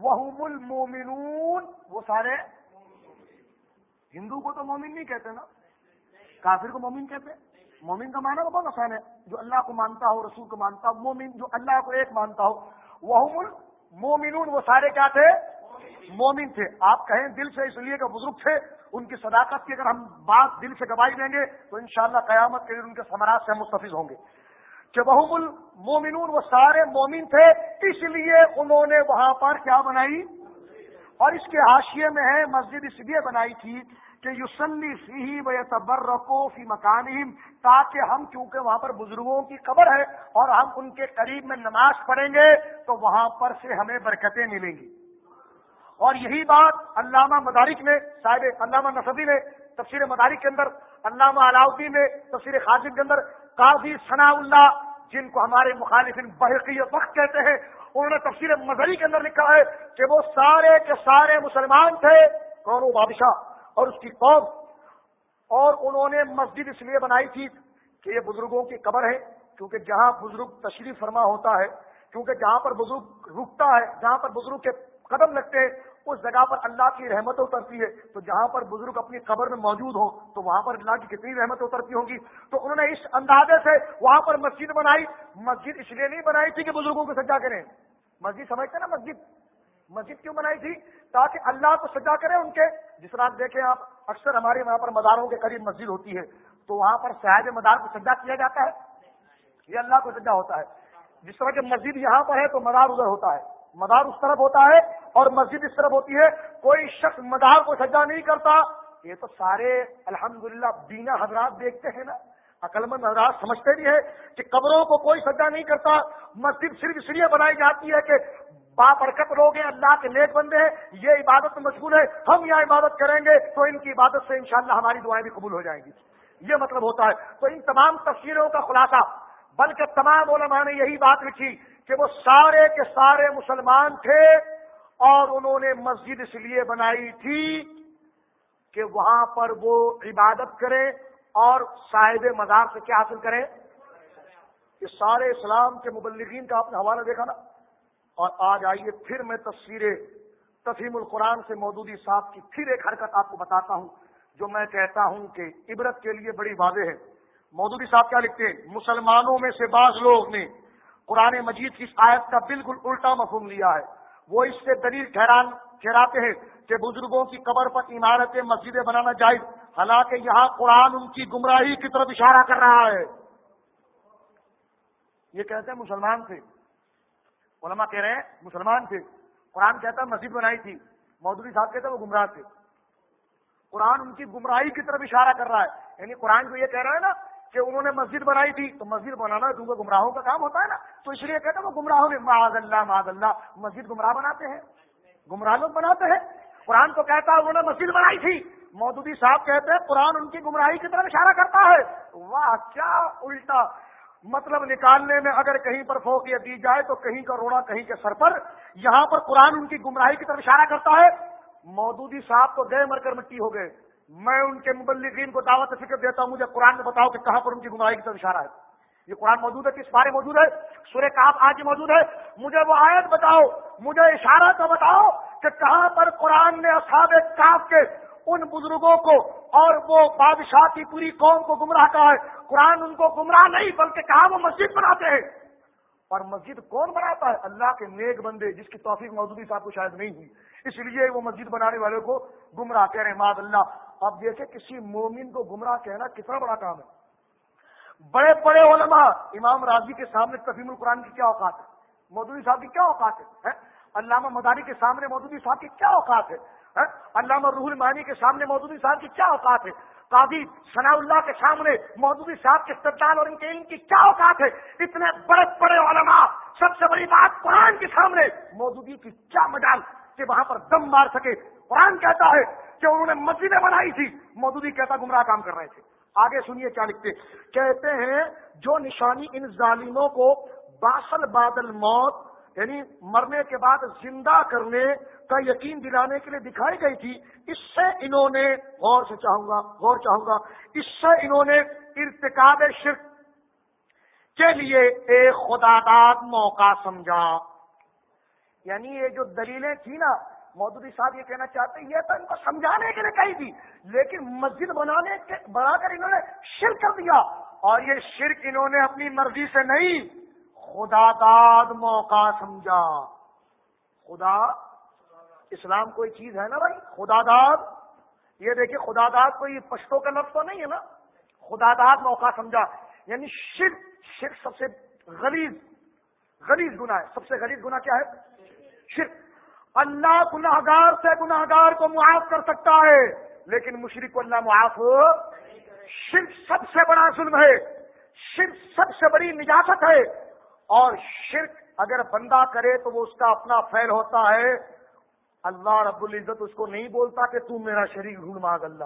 وہ المومنون وہ سارے ہندو کو تو مومن نہیں کہتے نا؟ کافر کو مومن کہتے مومن کا معنی بہت آسان ہے۔ جو اللہ کو مانتا ہو، رسول کو مانتا ہو، مومن جو اللہ کو ایک مانتا ہو۔ وہ مومنون وہ سارے کیا تھے؟ مومن تھے۔ آپ کہیں دل سے اس لیے کہ بزرگ تھے، ان کی صداقت کی اگر ہم بات دل سے گواہی دیں گے تو انشاءاللہ قیامت کے دن ان کے سمراج سے ہم مستفز ہوں گے۔ کہ بہم المومنون وہ سارے مومن تھے، اس لیے انہوں نے وہاں پر کیا بنائی؟ اور اس کے حاشیے میں ہے، مسجد اس لیے بنائی تھی کہ یوسلی سی و تبر رکو فی مکان تاکہ ہم کیونکہ وہاں پر بزرگوں کی قبر ہے اور ہم ان کے قریب میں نماز پڑھیں گے، تو وہاں پر سے ہمیں برکتیں ملیں گی۔ اور یہی بات علامہ مدارک نے صاحب علامہ نصبی نے تفسیر مدارک کے اندر، علامہ علاؤدین نے تفسیر خاصم کے اندر قاضی ثناء اللہ جن کو ہمارے مخالف بحقی وقت کہتے ہیں، انہوں نے تفسیر مظہری کے اندر لکھا ہے کہ وہ سارے کے سارے مسلمان تھے کون وہ بادشاہ اور اس کی قوم۔ اور انہوں نے مسجد اس لیے بنائی تھی کہ یہ بزرگوں کی قبر ہے، کیونکہ جہاں بزرگ تشریف فرما ہوتا ہے، کیونکہ جہاں پر بزرگ رکتا ہے، جہاں پر بزرگ کے قدم لگتے ہیں اس جگہ پر اللہ کی رحمت اترتی ہے۔ تو جہاں پر بزرگ اپنی قبر میں موجود ہوں، تو وہاں پر اللہ کی کتنی رحمت اترتی ہوں گی۔ تو انہوں نے اس اندازے سے وہاں پر مسجد بنائی۔ مسجد اس لیے نہیں بنائی تھی کہ بزرگوں کو سجا کریں۔ مسجد سمجھتے نا مسجد؟ مسجد کیوں بنائی تھی؟ تاکہ اللہ کو سجا کریں ان کے۔ جس طرح آپ دیکھیں آپ، اکثر ہمارے وہاں پر مداروں کے قریب مسجد ہوتی ہے۔ تو وہاں پر صاحب مدار کو سجا کیا جاتا ہے؟ یہ اللہ کو سجا ہوتا ہے۔ جس طرح کہ مسجد یہاں پر ہے تو مدار ادھر ہوتا ہے۔ مدار اس طرف ہوتا ہے اور مسجد اس طرف ہوتی ہے۔ کوئی شخص مدار کو سجا نہیں کرتا، یہ تو سارے الحمدللہ بینا حضرات دیکھتے ہیں نا۔ عقل مند حضرات سمجھتے بھی ہے کہ قبروں کو کوئی سجا نہیں کرتا۔ مسجد صرف اس لیے بنائی جاتی ہے کہ برکت لوگ ہیں، اللہ کے نیک بندے ہیں، یہ عبادت میں مشغول ہے۔ ہم یہاں عبادت کریں گے تو ان کی عبادت سے انشاءاللہ ہماری دعائیں بھی قبول ہو جائیں گی۔ یہ مطلب ہوتا ہے۔ تو ان تمام تفصیلوں کا خلاصہ، بلکہ تمام علماء نے یہی بات لکھی کہ وہ سارے کے سارے مسلمان تھے اور انہوں نے مسجد اس لیے بنائی تھی کہ وہاں پر وہ عبادت کریں اور صاحب مزار سے کیا حاصل کریں؟ کہ سارے اسلام کے مبلغین کا آپ نے حوالہ دیکھا نا؟ اور آج آئیے پھر میں تصویریں تفیم القرآن سے مودودی صاحب کی پھر ایک حرکت آپ کو بتاتا ہوں، جو میں کہتا ہوں کہ عبرت کے لیے بڑی واضح ہے۔ مودودی صاحب کیا لکھتے ہیں؟ مسلمانوں میں سے بعض لوگ نے قرآن مجید کی آیت کا بالکل الٹا مفہوم لیا ہے۔ وہ اس سے دلیل ٹھہران ٹھہراتے ہیں کہ بزرگوں کی قبر پر عمارتیں مسجدیں بنانا جائز، حالانکہ یہاں قرآن ان کی گمراہی کی طرف اشارہ کر رہا ہے۔ یہ کہتے ہیں مسلمان تھے۔ علماء کہہ رہے ہیں مسلمان تھے۔ قرآن کہتا مسجد بنائی تھی، مودودی صاحب کہتے ہیں وہ گمراہ تھے۔ قرآن ان کی گمراہی کی طرف اشارہ کر رہا ہے۔ یعنی قرآن کو یہ کہہ رہا ہے نا کہ انہوں نے مسجد بنائی تھی، تو مسجد بنانا کیونکہ گمراہوں کا کام ہوتا ہے نا، تو اس لیے کہتے ہیں وہ گمراہوں میں معاذ اللہ معاذ اللہ، مسجد گمراہ بناتے ہیں۔ گمراہ لوگ بناتے ہیں۔ قرآن کو کہتا ہے انہوں نے مسجد بنائی تھی۔ مودودی صاحب کہتے ہیں قرآن ان کی گمراہی کی طرف اشارہ کرتا ہے۔ واہ، کیا الٹا مطلب نکالنے میں اگر کہیں پر فوقیت دی جائے تو کہیں کا رونا، کہیں کے سر پر۔ یہاں پر قرآن ان کی گمراہی کی طرف اشارہ کرتا ہے۔ مودودی صاحب تو گئے، مر کر مٹی ہو گئے۔ میں ان کے مبلغین کو دعوت فکر دیتا ہوں، مجھے قرآن میں بتاؤ کہ کہاں پر ان کی گمراہی کی طرف اشارہ ہے۔ یہ قرآن موجود ہے، کس بارے موجود ہے؟ سورہ کاف آج موجود ہے۔ مجھے وہ آیت بتاؤ، مجھے اشارہ تو بتاؤ کہ کہاں پر قرآن نے اصحاب کاف کے ان بزرگوں کو اور وہ بادشاہ کی پوری قوم کو گمراہ کہا ہے۔ قرآن ان کو گمراہ نہیں، بلکہ کہا وہ مسجد بناتے ہیں۔ اور مسجد کون بناتا ہے؟ اللہ کے نیک بندے، جس کی توفیق موجودی صاحب کو شاید نہیں ہوئی۔ اس لیے وہ مسجد بنانے والے کو گمراہ کہہ رہے ہیں، ماد اللہ۔ اب جیسے کسی مومن کو گمراہ کہنا کتنا بڑا کام ہے۔ بڑے بڑے علماء، امام راضی کے سامنے تفیم القرآن کی کیا اوقات ہے؟ مودودی صاحب کی کیا اوقات ہے؟ علامہ مداری کے سامنے مودودی صاحب کی کیا اوقات ہے؟ علامہ روح المانی کے سامنے مودودی صاحب کی کیا اوقات ہے؟ قاضی ثناء اللہ کے سامنے مودودی صاحب کے استدال اور ان کے ان کی کیا اوقات ہے؟ اتنے بڑے بڑے علماء، سب سے بڑی بات قرآن کے سامنے۔ مودودی کی کیا مجال؟ کہ وہاں پر دم مار سکے۔ قرآن کہتا ہے کہ انہوں نے مسجدیں بنائی تھی۔ مودودی کہتا گمراہ کام کر رہے تھے۔ آگے سنیے کیا لکھتے کہتے ہیں، جو نشانی ان ظالموں کو باسل بادل موت یعنی مرنے کے بعد زندہ کرنے کا یقین دلانے کے لیے دکھائی گئی تھی، اس سے انہوں نے، غور سے چاہوں گا، غور چاہوں گا، اس سے انہوں نے ارتکاب شرک کے لیے ایک خدا داد موقع سمجھا۔ یعنی یہ جو دلیلیں تھی نا، مودودی صاحب یہ کہنا چاہتے ہیں، یہ تو ان کو سمجھانے کے لیے کہی تھی، لیکن مسجد بنانے کے، بنا کر انہوں نے شرک کر دیا۔ اور یہ شرک انہوں نے اپنی مرضی سے نہیں، خدا داد موقع سمجھا۔ خدا، اسلام کوئی چیز ہے نا بھائی؟ خدا داد۔ یہ دیکھیے، خدا داد کوئی پشتوں کا لفظ تو نہیں ہے نا۔ خدا داد موقع سمجھا۔ یعنی شرک شرک سب سے غلیظ غلیظ گنا ہے۔ سب سے غلیظ گنا کیا ہے؟ شرک اللہ گناہ گار سے گناہ گار کو معاف کر سکتا ہے، لیکن مشرق کو اللہ معاف ہو شرک سب سے بڑا ظلم ہے، شرک سب سے بڑی نجاست ہے۔ اور شرک اگر بندہ کرے تو وہ اس کا اپنا فیل ہوتا ہے۔ اللہ رب العزت اس کو نہیں بولتا کہ تم میرا شریک ڈھونڈ مانگ اللہ۔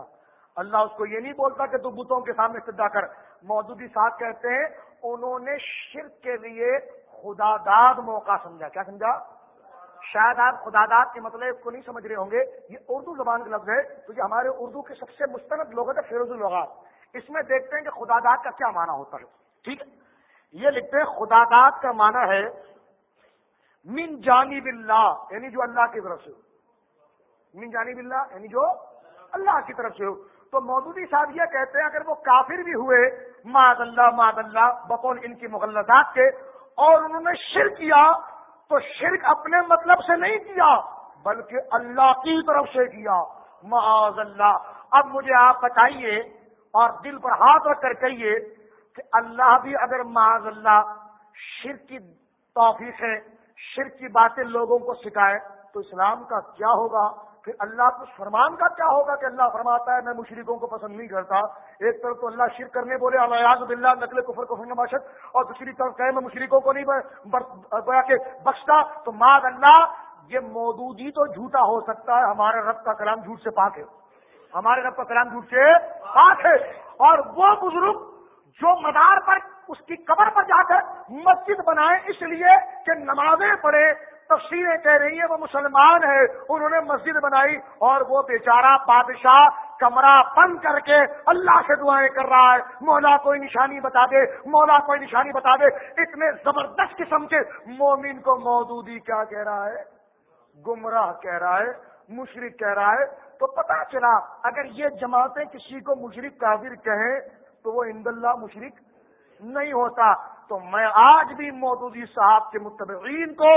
اللہ اس کو یہ نہیں بولتا کہ تو بتوں کے سامنے سدا کر۔ مودودی صاحب کہتے ہیں، انہوں نے شرک کے لیے خدا داد موقع سمجھا۔ کیا سمجھا؟ شاید آپ خدا داد کے مطلب کو نہیں سمجھ رہے ہوں گے، یہ اردو زبان کا لفظ ہے، تو یہ ہمارے اردو کے سب سے مستند لوگ ہے فیروز الغات اس میں دیکھتے ہیں کہ خدا داد کا کیا معنی ہوتا ہے۔ ٹھیک ہے؟ یہ لکھتے ہیں خدا داد کا معنی ہے، من جانب اللہ یعنی جو اللہ کی طرف سے۔ من جانب اللہ یعنی جو اللہ کی طرف سے۔ ہو تو مودودی صاحب یہ کہتے ہیں، اگر وہ کافر بھی ہوئے ماد اللہ ماد اللہ بقول ان کی مغلزات کے، اور انہوں نے شرک کیا تو شرک اپنے مطلب سے نہیں کیا، بلکہ اللہ کی طرف سے کیا۔ معاذ اللہ، اب مجھے آپ بتائیے اور دل پر ہاتھ رکھ کر کہیے کہ اللہ بھی اگر معاذ اللہ شرک کی توفیق ہے، شرک کی باتیں لوگوں کو سکھائے تو اسلام کا کیا ہوگا؟ پھر اللہ کو فرمان کا کیا ہوگا کہ اللہ فرماتا ہے، میں مشرقوں کو پسند نہیں کرتا۔ ایک طرف تو اللہ شرک کرنے بولے اللہ بلّہ نقل کفر کو باشد اور دوسری طرف کہے، میں مشرقوں کو نہیں کہ بخشتا۔ تو ماد اللہ، یہ مودودی تو جھوٹا ہو سکتا ہے، ہمارے رب کا کلام جھوٹ سے پاک ہے۔ ہمارے رب کا کلام جھوٹ سے پاک ہے۔ اور وہ بزرگ جو مدار پر، اس کی قبر پر جا کر مسجد بنائے، اس لیے کہ نمازیں پڑھے تفصیلیں کہہ رہی ہیں، وہ مسلمان ہے انہوں نے مسجد بنائی اور وہ بیچارہ بادشاہ کمرہ بند کر کے اللہ سے دعائیں کر رہا ہے۔ مولا کوئی نشانی بتا دے، مولا کوئی نشانی بتا دے۔ اتنے زبردست قسم کے مومن کو مودودی کیا کہہ رہا ہے؟ گمراہ کہہ رہا ہے مشرق کہہ رہا ہے۔ تو پتا چلا، اگر یہ جماعتیں کسی کو مشرق کافر کہیں تو وہ اند اللہ مشرق نہیں ہوتا۔ تو میں آج بھی مودودی صاحب کے متبعین کو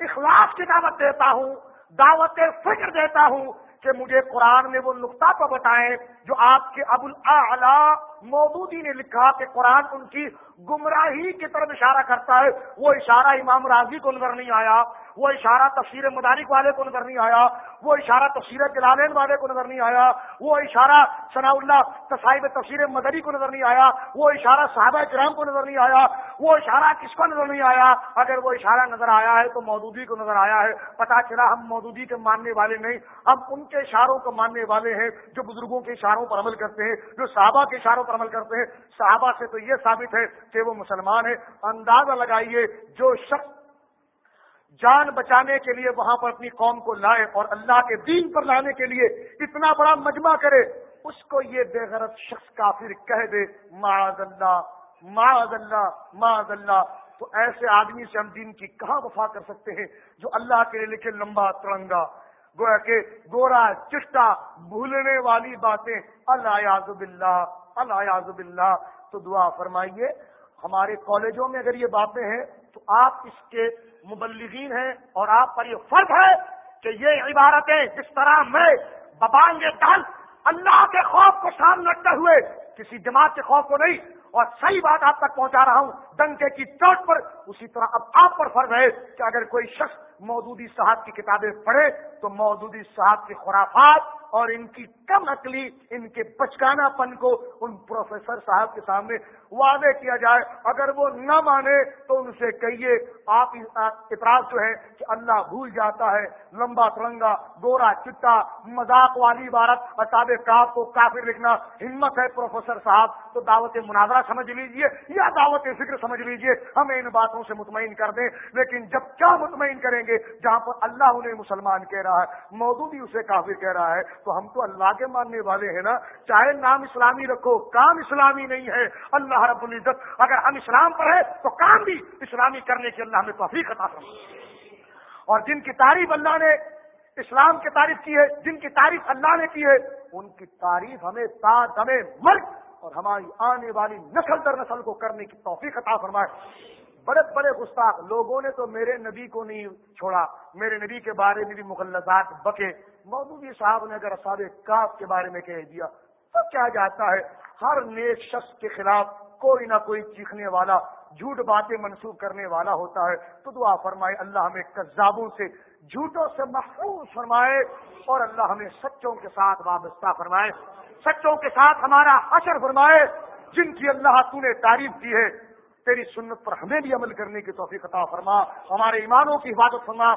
اخلاص کی دعوت دیتا ہوں، دعوت فکر دیتا ہوں کہ مجھے قرآن میں وہ نقطہ کو بتائیں جو آپ کے ابو الاعلی مودودی نے لکھا کہ قرآن ان کی گمراہی کی طرف اشارہ کرتا ہے۔ وہ اشارہ امام راضی کو نظر نہیں آیا، وہ اشارہ تفسیر مدارک والے کو نظر نہیں آیا، وہ اشارہ تفسیر جلالین والے کو نظر نہیں آیا، وہ اشارہ ثناء اللہ تصائب تفسیر مدری کو نظر نہیں آیا، وہ اشارہ صحابہ کرام کو نظر نہیں آیا، وہ اشارہ کس کو نظر نہیں آیا؟ اگر وہ اشارہ نظر آیا ہے تو مودودی کو نظر آیا ہے۔ پتا چلا ہم مودودی کے ماننے والے نہیں، ہم ان کے اشاروں کو ماننے والے ہیں جو بزرگوں کے اشاروں پر عمل کرتے ہیں، جو صحابہ کے اشاروں پر پر عمل کرتے ہیں۔ صحابہ سے تو یہ ثابت ہے کہ وہ مسلمان ہے اندازہ لگائیے جو شخص جان بچانے کے لیے وہاں پر اپنی قوم کو لائے اور اللہ کے دین پر لانے کے لیے اتنا بڑا مجمع کرے، اس کو یہ بے غرض شخص کافر کہہ دے، معاذ اللہ معاذ اللہ معاذ اللہ۔ تو ایسے آدمی سے ہم دین کی کہاں وفا کر سکتے ہیں جو اللہ کے لیے لکھے لمبا ترنگا، گویا کہ گورا چٹا بھولنے والی باتیں۔ اللہ باللہ۔ اللہ باللہ تو دعا فرمائیے۔ ہمارے کالجوں میں اگر یہ باتیں ہیں، تو آپ اس کے مبلغین ہیں اور آپ پر یہ فرض ہے کہ یہ عبارتیں جس طرح میں ببانگے دل اللہ کے خوف کو سامنے رکھتے ہوئے کسی جماعت کے خوف کو نہیں اور صحیح بات آپ تک پہنچا رہا ہوں ڈنکے کی چوٹ پر، اسی طرح اب آپ پر فرض ہے کہ اگر کوئی شخص مودودی صاحب کی کتابیں پڑھے تو مودودی صاحب کی خرافات اور ان کی کم عقلی، ان کے بچکانا پن کو ان پروفیسر صاحب کے سامنے واضح کیا جائے۔ اگر وہ نہ مانے تو ان سے کہیے، آپ اطراف جو ہے کہ اللہ بھول جاتا ہے، لمبا ترنگا، گورا چٹا، مذاق والی عبارت اطاب کاف کو کافر لکھنا ہمت ہے پروفیسر صاحب، تو دعوت مناظرہ سمجھ لیجیے یا دعوت فکر سمجھ لیجیے، ہمیں ان باتوں سے مطمئن کر دیں۔ لیکن جب کیا مطمئن کریں گے جہاں پر اللہ انہیں مسلمان کہہ رہا ہے موجود ہی اسے کافر کہہ رہا ہے، تو ہم تو اللہ کے ماننے والے ہیں نا۔ چاہے نام اسلامی رکھو، کام اسلامی نہیں ہے۔ اللہ رب العزت اگر ہم اسلام پر ہے تو کام بھی اسلامی کرنے کی اللہ میں توفیق عطا اور جن کی تعریف اللہ نے اسلام کی تعریف کی ہے، جن کی تعریف اللہ نے کی ہے، ان کی تعریف ہمیں ساتھ ہمیں ملک اور ہماری آنے والی نسل در نسل کو کرنے کی توفیق عطا فرمائے۔ بڑے بڑے گستاخ، لوگوں نے تو میرے نبی کو نہیں چھوڑا، میرے نبی کے بارے میں بھی مغلزات بکے۔ مودودی صاحب نے اگر اصاب کاف کے بارے میں کہہ دیا، تو کیا جاتا ہے؟ ہر نیک شخص کے خلاف کوئی نہ کوئی چیخنے والا، جھوٹ باتیں منسوخ کرنے والا ہوتا ہے۔ تو دعا فرمائے، اللہ ہمیں کذابوں سے، جھوٹوں سے محفوظ فرمائے اور اللہ ہمیں سچوں کے ساتھ وابستہ فرمائے۔ سچوں کے ساتھ ہمارا اثر فرمائے، جن کی اللہ تو نے تعریف کی ہے۔ تیری سنت پر ہمیں بھی عمل کرنے کی توفیق عطا فرما، ہمارے ایمانوں کی حفاظت فرما،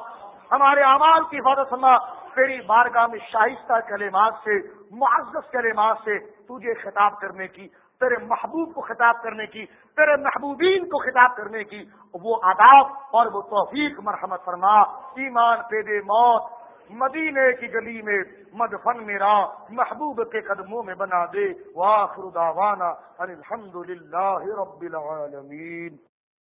ہمارے اعمال کی حفاظت فرما۔ تیری بارگاہ میں شائستہ کلمات سے، معزز کلمات سے تجھے خطاب کرنے کی، تیرے محبوب کو خطاب کرنے کی، تیرے محبوبین کو خطاب کرنے کی وہ آداب اور وہ توفیق مرحمت فرما۔ ایمان پیدے موت مدینے کی گلی میں مدفن میرا محبوب کے قدموں میں بنا دے واخر دعوانا الحمد للہ رب العالمین۔